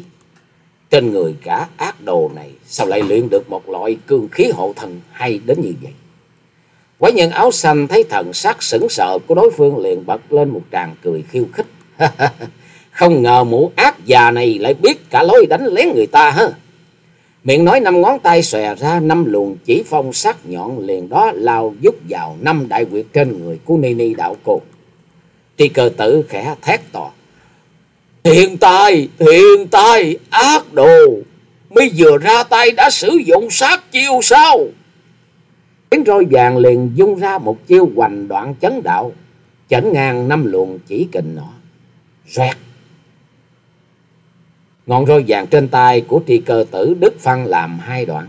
Speaker 1: Trên người cả ác đồ này, sao lại luyện được một loại cương khí hộ thần hay đến như vậy? Quái nhân áo xanh thấy thần sắc sững sờ của đối phương liền bật lên một tràng cười khiêu khích. Không ngờ mụ ác già này lại biết cả lối đánh lén người ta ha. Miệng nói năm ngón tay xòe ra, năm luồng chỉ phong sắc nhọn liền đó lao dút vào năm đại quyệt trên người của Ni Ni đạo cô. Tri cơ tử khẽ thét to. thiên tai thiên tai, ác đồ. Mới vừa ra tay đã sử dụng sát chiêu sao? Tiếng roi vàng liền dung ra một chiêu hoành đoạn chấn đạo. Chẩn ngang năm luồng chỉ kình nọ. Xoẹt. Ngọn roi vàng trên tay của tri cơ tử đứt phân làm hai đoạn.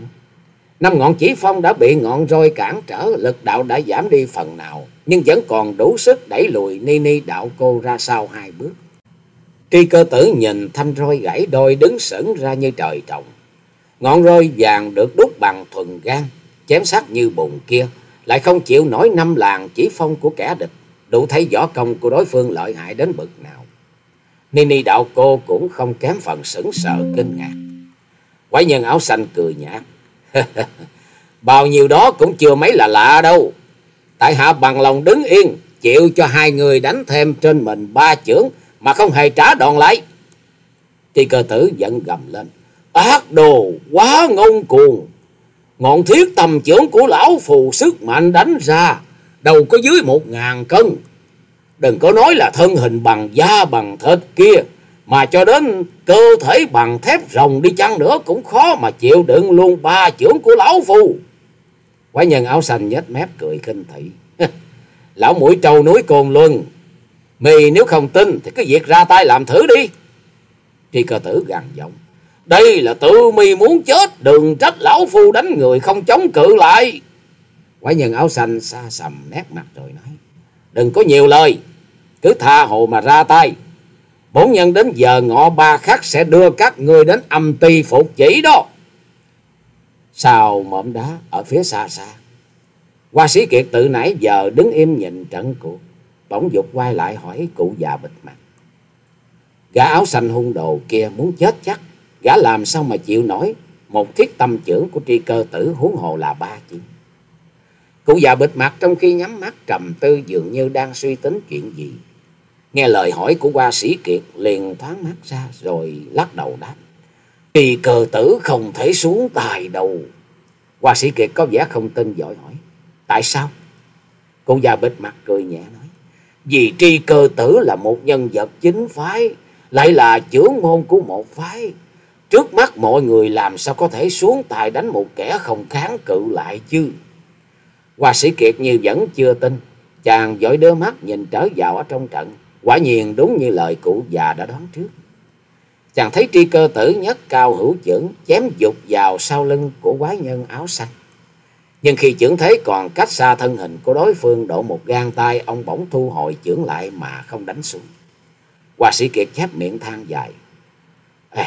Speaker 1: Năm ngọn chỉ phong đã bị ngọn roi cản trở, lực đạo đã giảm đi phần nào, nhưng vẫn còn đủ sức đẩy lùi ni ni đạo cô ra sau hai bước. Tri cơ tử nhìn thanh roi gãy đôi đứng sững ra như trời trồng. Ngọn roi vàng được đúc bằng thuần gan, chém sắc như bùn kia, lại không chịu nổi năm làng chỉ phong của kẻ địch, đủ thấy võ công của đối phương lợi hại đến bực nào. Nini đạo cô cũng không kém phần sững sờ kinh ngạc. Quái nhân áo xanh cười nhạt. Bao nhiêu đó cũng chưa mấy là lạ đâu. Tại hạ bằng lòng đứng yên, chịu cho hai người đánh thêm trên mình ba chưởng mà không hề trả đòn lại. Kỳ cơ tử giận gầm lên. Ác đồ, quá ngông cuồng. Ngọn thiết tầm chưởng của lão phù sức mạnh đánh ra, đầu có dưới một ngàn cân. Đừng có nói là thân hình bằng da bằng thịt kia, mà cho đến cơ thể bằng thép rồng đi chăng nữa cũng khó mà chịu đựng luôn ba chưởng của lão phù. Quái nhân áo xanh nhếch mép cười khinh thị. lão mũi trâu núi cồn luân, mì nếu không tin thì cứ việc ra tay làm thử đi. Tri cơ tử gằn giọng. Đây là tự mi muốn chết, đừng trách lão phu đánh người không chống cự lại. Quái nhân áo xanh xa sầm nét mặt rồi nói. Đừng có nhiều lời, cứ tha hồ mà ra tay. Bốn nhân đến giờ ngọ ba khắc sẽ đưa các ngươi đến âm ti phục chỉ đó. Sao mộm đá ở phía xa xa. Hoa sĩ kiệt tự nãy giờ đứng im nhìn trận cuộc. Bỗng dục quay lại hỏi cụ già bịt mặt. Gã áo xanh hung đồ kia muốn chết chắc gã làm sao mà chịu nổi một thiết tâm trưởng của tri cơ tử huống hồ là ba chuyện Cụ già bịt mặt trong khi nhắm mắt trầm tư dường như đang suy tính chuyện gì. Nghe lời hỏi của qua sĩ kiệt liền thoáng mắt ra rồi lắc đầu đáp. Kỳ cờ tử không thể xuống tài đầu Qua sĩ kiệt có vẻ không tin giỏi hỏi. Tại sao? Cụ già bịt mặt cười nhẹ nói. Vì tri cơ tử là một nhân vật chính phái, lại là trưởng môn của một phái. Trước mắt mọi người làm sao có thể xuống tài đánh một kẻ không kháng cự lại chứ. Hoa sĩ Kiệt như vẫn chưa tin. Chàng dõi đôi mắt nhìn trở vào ở trong trận. Quả nhiên đúng như lời cụ già đã đoán trước. Chàng thấy tri cơ tử nhất cao hữu trưởng chém dục vào sau lưng của quái nhân áo xanh. Nhưng khi trưởng thế còn cách xa thân hình của đối phương độ một gan tay, ông bỗng thu hồi trưởng lại mà không đánh xuống. Hoa sĩ Kiệt chép miệng than dài. Ê,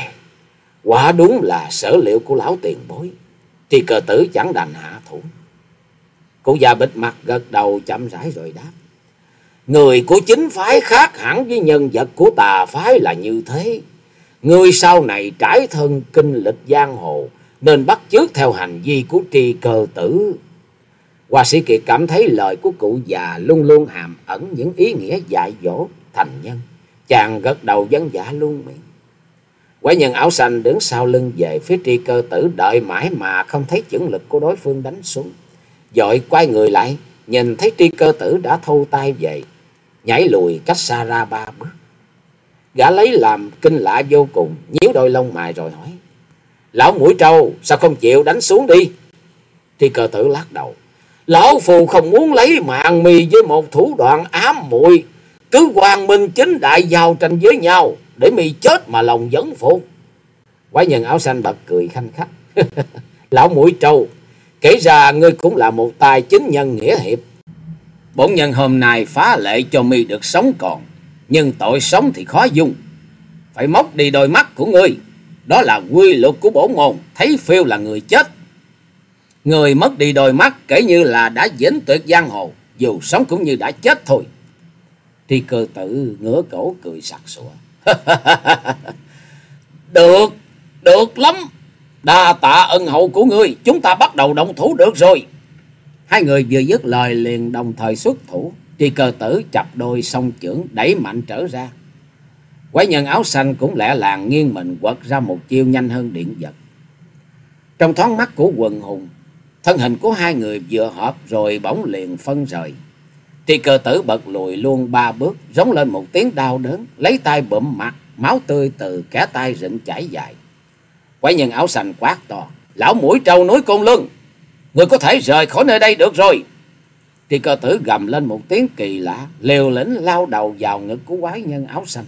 Speaker 1: Quả đúng là sở liệu của lão tiền bối. Tri cơ tử chẳng đành hạ thủ. Cụ già bịt mặt gật đầu chậm rãi rồi đáp. Người của chính phái khác hẳn với nhân vật của tà phái là như thế. Người sau này trải thân kinh lịch giang hồ, nên bắt chước theo hành vi của tri cơ tử. Hoa sĩ Kiệt cảm thấy lời của cụ già luôn luôn hàm ẩn những ý nghĩa dạy dỗ, thành nhân. Chàng gật đầu dân dạ luôn miệng. Quái nhân áo xanh đứng sau lưng về phía tri cơ tử, đợi mãi mà không thấy chưởng lực của đối phương đánh xuống. Dội quay người lại, nhìn thấy tri cơ tử đã thâu tay về, nhảy lùi cách xa ra ba bước. Gã lấy làm kinh lạ vô cùng, nhíu đôi lông mày rồi hỏi. Lão mũi trâu, sao không chịu đánh xuống đi? Tri cơ tử lắc đầu. Lão phù không muốn lấy mạng mì với một thủ đoạn ám muội Cứ hoàng minh chính đại giao tranh với nhau để mì chết mà lòng vẫn phục. Quái nhân áo xanh bật cười khanh khách. Lão mũi trâu, kể ra ngươi cũng là một tài chính nhân nghĩa hiệp. Bổn nhân hôm nay phá lệ cho mi được sống còn, nhưng tội sống thì khó dung. Phải móc đi đôi mắt của ngươi, đó là quy luật của bổn môn, thấy phiêu là người chết. Người mất đi đôi mắt kể như là đã dính tuyệt giang hồ, dù sống cũng như đã chết thôi. Tri cơ tử ngửa cổ cười sặc sụa. được, được lắm. Đa tạ ân hậu của ngươi, chúng ta bắt đầu động thủ được rồi. Hai người vừa dứt lời liền đồng thời xuất thủ. Tri cơ tử chập đôi song chưởng đẩy mạnh trở ra. Quái nhân áo xanh cũng lẽ làng nghiêng mình quật ra một chiêu nhanh hơn điện giật. Trong thoáng mắt của quần hùng, thân hình của hai người vừa hợp rồi bỗng liền phân rời. Tri cơ tử bật lùi luôn ba bước, giống lên một tiếng đau đớn, lấy tay bụm mặt, máu tươi từ kẻ tay rịnh chảy dài. Quái nhân áo xanh quát to, lão mũi trâu núi côn lưng, người có thể rời khỏi nơi đây được rồi. Tri cơ tử gầm lên một tiếng kỳ lạ, liều lĩnh lao đầu vào ngực của quái nhân áo xanh.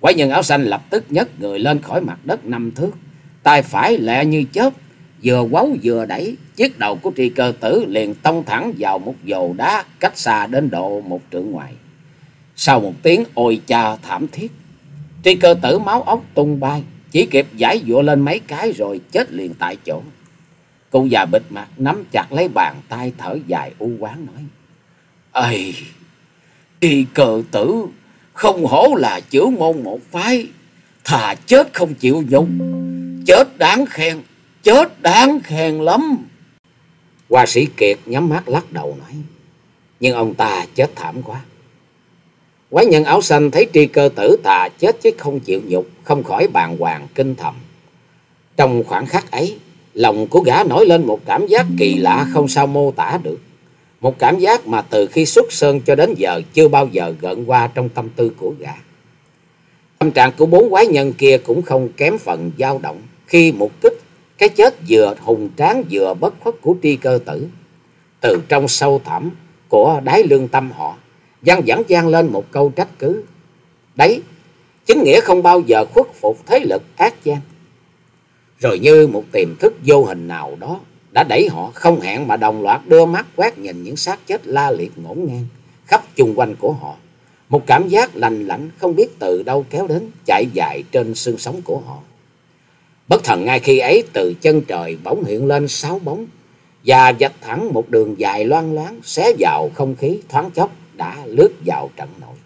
Speaker 1: Quái nhân áo xanh lập tức nhấc người lên khỏi mặt đất năm thước, tay phải lẹ như chớp, vừa quấu vừa đẩy, chiếc đầu của tri cơ tử liền tông thẳng vào một dồ đá cách xa đến độ một trượng ngoài. Sau một tiếng ôi cha thảm thiết, tri cơ tử máu ốc tung bay, chỉ kịp giải dụa lên mấy cái rồi chết liền tại chỗ. Cụ già bịt mặt nắm chặt lấy bàn tay thở dài u quán nói. Ây, kỳ cờ tử không hổ là chữ môn một phái, thà chết không chịu nhục, chết đáng khen, chết đáng khen lắm. Hoa sĩ Kiệt nhắm mắt lắc đầu nói, nhưng ông ta chết thảm quá. Quái nhân áo xanh thấy tri cơ tử tà chết chứ không chịu nhục, không khỏi bàn hoàng kinh thầm. Trong khoảng khắc ấy, lòng của gã nổi lên một cảm giác kỳ lạ không sao mô tả được. Một cảm giác mà từ khi xuất sơn cho đến giờ chưa bao giờ gợn qua trong tâm tư của gã. Tâm trạng của bốn quái nhân kia cũng không kém phần dao động khi một kích cái chết vừa hùng tráng vừa bất khuất của tri cơ tử. Từ trong sâu thẳm của đáy lương tâm họ, Văn vẫn gian lên một câu trách cứ. Đấy, chính nghĩa không bao giờ khuất phục thế lực ác gian. Rồi như một tiềm thức vô hình nào đó đã đẩy họ không hẹn mà đồng loạt đưa mắt quét nhìn những xác chết la liệt ngổn ngang khắp chung quanh của họ. Một cảm giác lành lạnh không biết từ đâu kéo đến chạy dài trên xương sống của họ. Bất thần ngay khi ấy từ chân trời bỗng hiện lên sáu bóng và dạch thẳng một đường dài loang loáng xé vào không khí thoáng chốc đã lướt vào trận nội.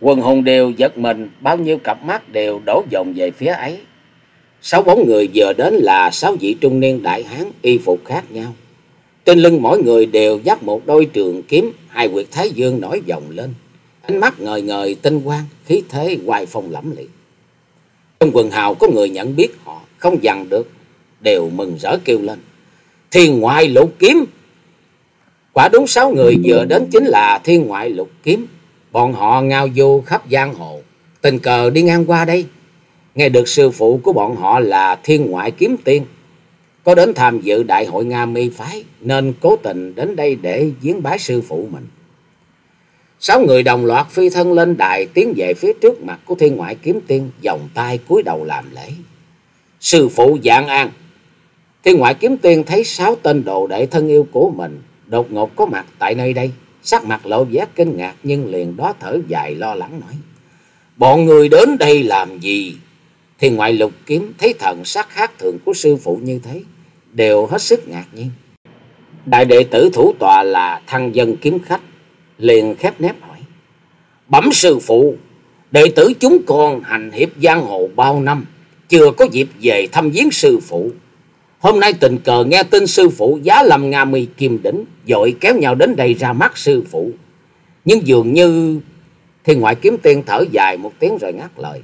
Speaker 1: Quần hùng đều giật mình, bao nhiêu cặp mắt đều đổ dồn về phía ấy. Sáu bóng người vừa đến là sáu vị trung niên đại hán y phục khác nhau. Trên lưng mỗi người đều dắt một đôi trường kiếm, hai quyệt thái dương nổi vòng lên. Ánh mắt ngời ngời tinh quang, khí thế hoài phong lẫm liệt. Trong quần hào có người nhận biết họ, không dằn được, đều mừng rỡ kêu lên. Thiên ngoại lục kiếm! Quả đúng sáu người vừa đến chính là thiên ngoại lục kiếm. Bọn họ ngao du khắp giang hồ, tình cờ đi ngang qua đây nghe được sư phụ của bọn họ là thiên ngoại kiếm tiên, có đến tham dự đại hội Nga mi phái, nên cố tình đến đây để giếng bái sư phụ mình. Sáu người đồng loạt phi thân lên đài tiến về phía trước mặt của thiên ngoại kiếm tiên, vòng tay cúi đầu làm lễ. Sư phụ dạng an. Thiên ngoại kiếm tiên thấy sáu tên đồ đệ thân yêu của mình đột ngột có mặt tại nơi đây, sắc mặt lộ vẻ kinh ngạc nhưng liền đó thở dài lo lắng nói: "Bọn người đến đây làm gì?" thì ngoại lục kiếm thấy thần sắc khác thường của sư phụ như thế, đều hết sức ngạc nhiên. Đại đệ tử thủ tòa là thăng dân kiếm khách, liền khép nép hỏi. Bẩm sư phụ, đệ tử chúng con hành hiệp giang hồ bao năm, chưa có dịp về thăm viếng sư phụ. Hôm nay tình cờ nghe tin sư phụ giá lâm Nga mi kim đỉnh, dội kéo nhau đến đây ra mắt sư phụ. Nhưng dường như... Thì ngoại kiếm tiên thở dài một tiếng rồi ngắt lời.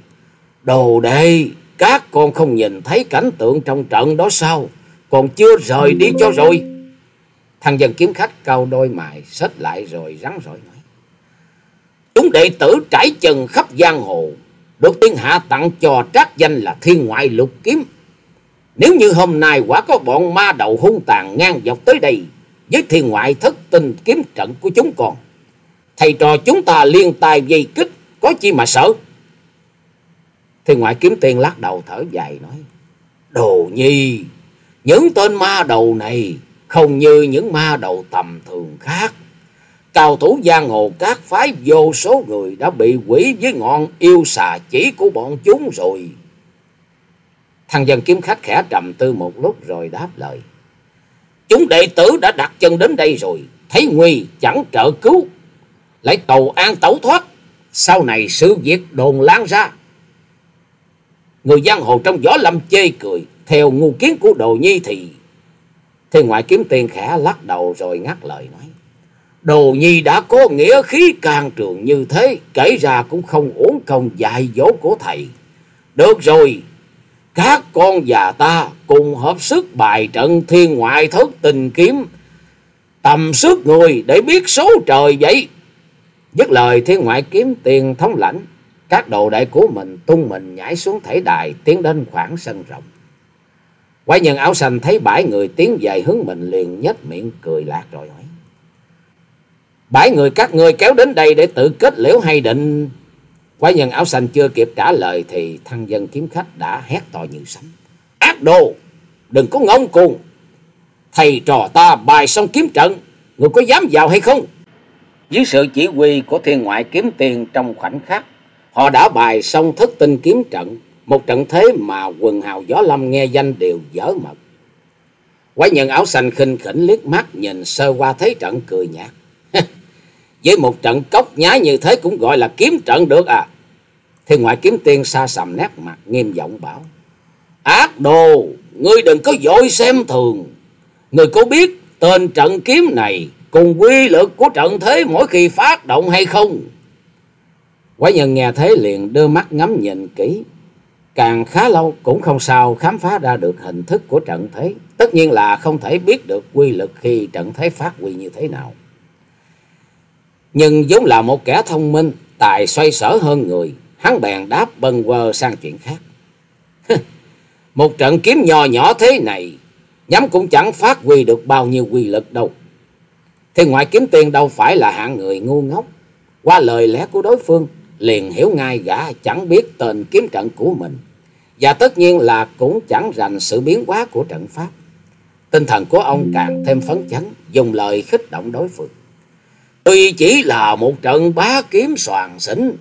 Speaker 1: Đồ đệ, các con không nhìn thấy cảnh tượng trong trận đó sao? Còn chưa rời đi cho rồi. Thằng dân kiếm khách cao đôi mày xếp lại rồi rắn rỏi nói. Chúng đệ tử trải chân khắp giang hồ, được tiên hạ tặng cho trác danh là thiên ngoại lục kiếm. Nếu như hôm nay quả có bọn ma đầu hung tàn ngang dọc tới đây, với thiên ngoại thất tình kiếm trận của chúng còn thầy trò chúng ta liên tài dây kích, có chi mà sợ. Thiên ngoại kiếm tiên lắc đầu thở dài nói. Đồ nhi, những tên ma đầu này không như những ma đầu tầm thường khác. Cao thủ giang hồ các phái vô số người đã bị quỷ với ngọn yêu xà chỉ của bọn chúng rồi. Thằng dân kiếm khách khẽ trầm tư một lúc rồi đáp lời. Chúng đệ tử đã đặt chân đến đây rồi, thấy nguy chẳng trợ cứu, lại cầu an tẩu thoát. Sau này sự việc đồn lan ra, Người giang hồ trong gió lâm chê cười. Theo ngu kiến của đồ nhi thì... Thì ngoại kiếm tiền khẽ lắc đầu rồi ngắt lời nói. Đồ nhi đã có nghĩa khí càng trường như thế. Kể ra cũng không uổng công dạy dỗ của thầy. Được rồi. Các con già ta cùng hợp sức bài trận thiên ngoại thất tình kiếm. Tầm sức người để biết số trời vậy. Dứt lời, thiên ngoại kiếm tiền thống lãnh, các đồ đệ của mình tung mình nhảy xuống thể đài, tiến đến khoảng sân rộng. Quái nhân áo xanh thấy bãi người tiến về hướng mình liền nhếch miệng cười lạc rồi hỏi. Bãi người các ngươi kéo đến đây để tự kết liễu hay định... Quái nhân áo xanh chưa kịp trả lời thì thăng dân kiếm khách đã hét to như sấm. Ác đồ! Đừng có ngông cuồng! Thầy trò ta bài xong kiếm trận, người có dám vào hay không? Dưới sự chỉ huy của thiên ngoại kiếm tiền trong khoảnh khắc, họ đã bài xong thất tinh kiếm trận, một trận thế mà quần hào gió lâm nghe danh đều dở mật. Quái nhân áo xanh khinh khỉnh liếc mắt nhìn sơ qua thấy trận cười nhạt. Với một trận cốc nhái như thế cũng gọi là kiếm trận được à. Thiên ngoại kiếm tiên xa sầm nét mặt nghiêm giọng bảo. Ác đồ, ngươi đừng có dội xem thường. Ngươi có biết tên trận kiếm này cùng quy lực của trận thế mỗi khi phát động hay không? Quái nhân nghe thế liền đưa mắt ngắm nhìn kỹ. Càng khá lâu cũng không sao khám phá ra được hình thức của trận thế. Tất nhiên là không thể biết được quy lực khi trận thế phát huy như thế nào. Nhưng giống là một kẻ thông minh, tài xoay sở hơn người, hắn bèn đáp bần quơ sang chuyện khác. một trận kiếm nhỏ nhỏ thế này, nhắm cũng chẳng phát huy được bao nhiêu quy lực đâu. Thì ngoại kiếm tiền đâu phải là hạng người ngu ngốc. Qua lời lẽ của đối phương, liền hiểu ngay gã chẳng biết tên kiếm trận của mình. Và tất nhiên là cũng chẳng rành sự biến hóa của trận pháp. Tinh thần của ông càng thêm phấn chấn, dùng lời khích động đối phương. Tuy chỉ là một trận bá kiếm soàn xỉn,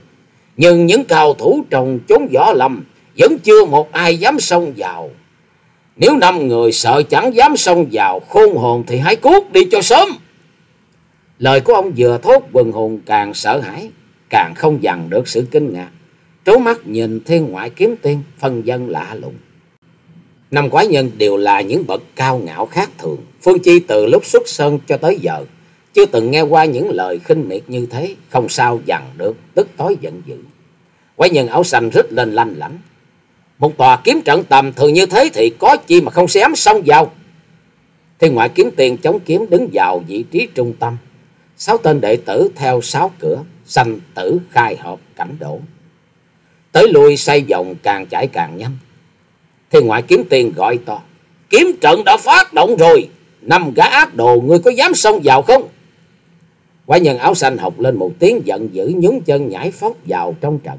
Speaker 1: nhưng những cao thủ trong chốn võ lâm vẫn chưa một ai dám xông vào. Nếu năm người sợ chẳng dám xông vào khôn hồn thì hãy cút đi cho sớm. Lời của ông vừa thốt quần hồn càng sợ hãi, càng không dằn được sự kinh ngạc. Trố mắt nhìn thiên ngoại kiếm tiên, phân dân lạ lùng. Năm quái nhân đều là những bậc cao ngạo khác thường. Phương Chi từ lúc xuất sơn cho tới giờ, chưa từng nghe qua những lời khinh miệt như thế, không sao dằn được, tức tối giận dữ. Quái nhân áo xanh rít lên lanh lảnh. Một tòa kiếm trận tầm thường như thế thì có chi mà không xém xông vào. Thiên ngoại kiếm tiền chống kiếm đứng vào vị trí trung tâm. Sáu tên đệ tử theo sáu cửa, sanh tử khai hợp cảnh đổ. Tới lui xây vòng càng chảy càng nhanh. Thiên ngoại kiếm tiền gọi to. Kiếm trận đã phát động rồi. Năm gã ác đồ ngươi có dám xông vào không? Quái nhân áo xanh học lên một tiếng giận dữ nhúng chân nhảy phóc vào trong trận.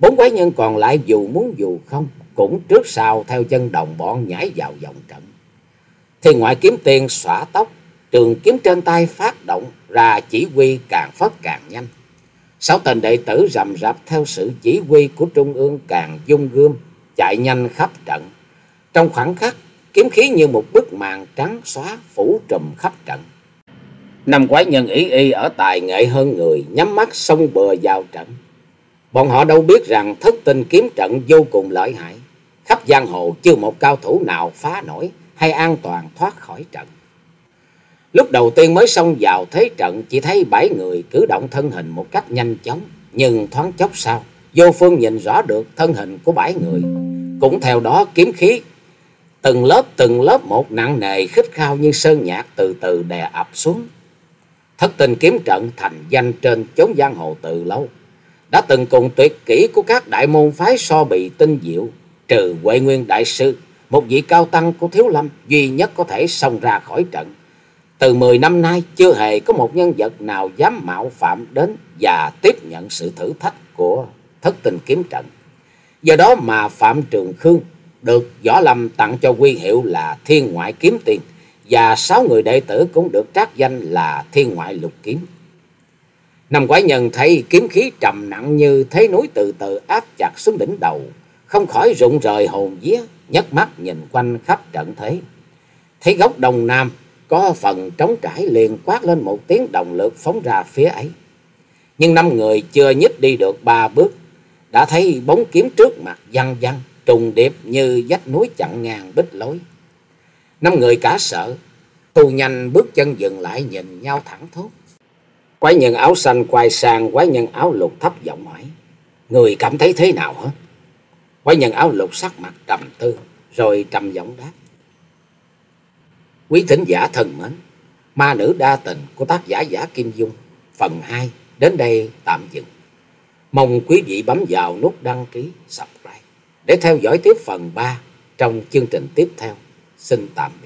Speaker 1: Bốn quái nhân còn lại dù muốn dù không, cũng trước sau theo chân đồng bọn nhảy vào vòng trận. Thì ngoại kiếm tiền xõa tóc, trường kiếm trên tay phát động ra chỉ huy càng phất càng nhanh. Sáu tên đệ tử rầm rập theo sự chỉ huy của trung ương càng dung gươm, chạy nhanh khắp trận. Trong khoảng khắc, kiếm khí như một bức màn trắng xóa phủ trùm khắp trận. Năm quái nhân ý y ở tài nghệ hơn người, nhắm mắt xông bừa vào trận. Bọn họ đâu biết rằng thất tinh kiếm trận vô cùng lợi hại. Khắp giang hồ chưa một cao thủ nào phá nổi hay an toàn thoát khỏi trận. Lúc đầu tiên mới xông vào thế trận chỉ thấy bảy người cử động thân hình một cách nhanh chóng. Nhưng thoáng chốc sau, vô phương nhìn rõ được thân hình của bảy người. Cũng theo đó kiếm khí, từng lớp từng lớp một nặng nề khích khao như sơn nhạc từ từ đè ập xuống. Thất tình kiếm trận thành danh trên chốn giang hồ từ lâu. Đã từng cùng tuyệt kỹ của các đại môn phái so bị tinh diệu, trừ Huệ Nguyên Đại Sư, một vị cao tăng của Thiếu Lâm duy nhất có thể xông ra khỏi trận. Từ mười năm nay chưa hề có một nhân vật nào dám mạo phạm đến và tiếp nhận sự thử thách của thất tình kiếm trận. Do đó mà Phạm Trường Khương được Võ Lâm tặng cho quy hiệu là Thiên Ngoại Kiếm Tiền và sáu người đệ tử cũng được trác danh là Thiên Ngoại Lục Kiếm. Năm quái nhân thấy kiếm khí trầm nặng như thế núi từ từ áp chặt xuống đỉnh đầu, không khỏi rụng rời hồn vía, nhấc mắt nhìn quanh khắp trận thế. Thấy góc đông nam có phần trống trải liền quát lên một tiếng đồng lực phóng ra phía ấy. Nhưng năm người chưa nhích đi được ba bước, đã thấy bóng kiếm trước mặt văng văng, trùng điệp như vách núi chặn ngang bích lối. Năm người cả sợ, tu nhanh bước chân dừng lại nhìn nhau thẳng thốt. Quái nhân áo xanh quay sang quái nhân áo lục thấp giọng hỏi. Người cảm thấy thế nào hả? Quái nhân áo lục sắc mặt trầm tư, rồi trầm giọng đáp. Quý thính giả thân mến, ma nữ đa tình của tác giả giả Kim Dung, phần 2 đến đây tạm dừng. Mong quý vị bấm vào nút đăng ký, subscribe để theo dõi tiếp phần 3 trong chương trình tiếp theo. Xin tạm biệt.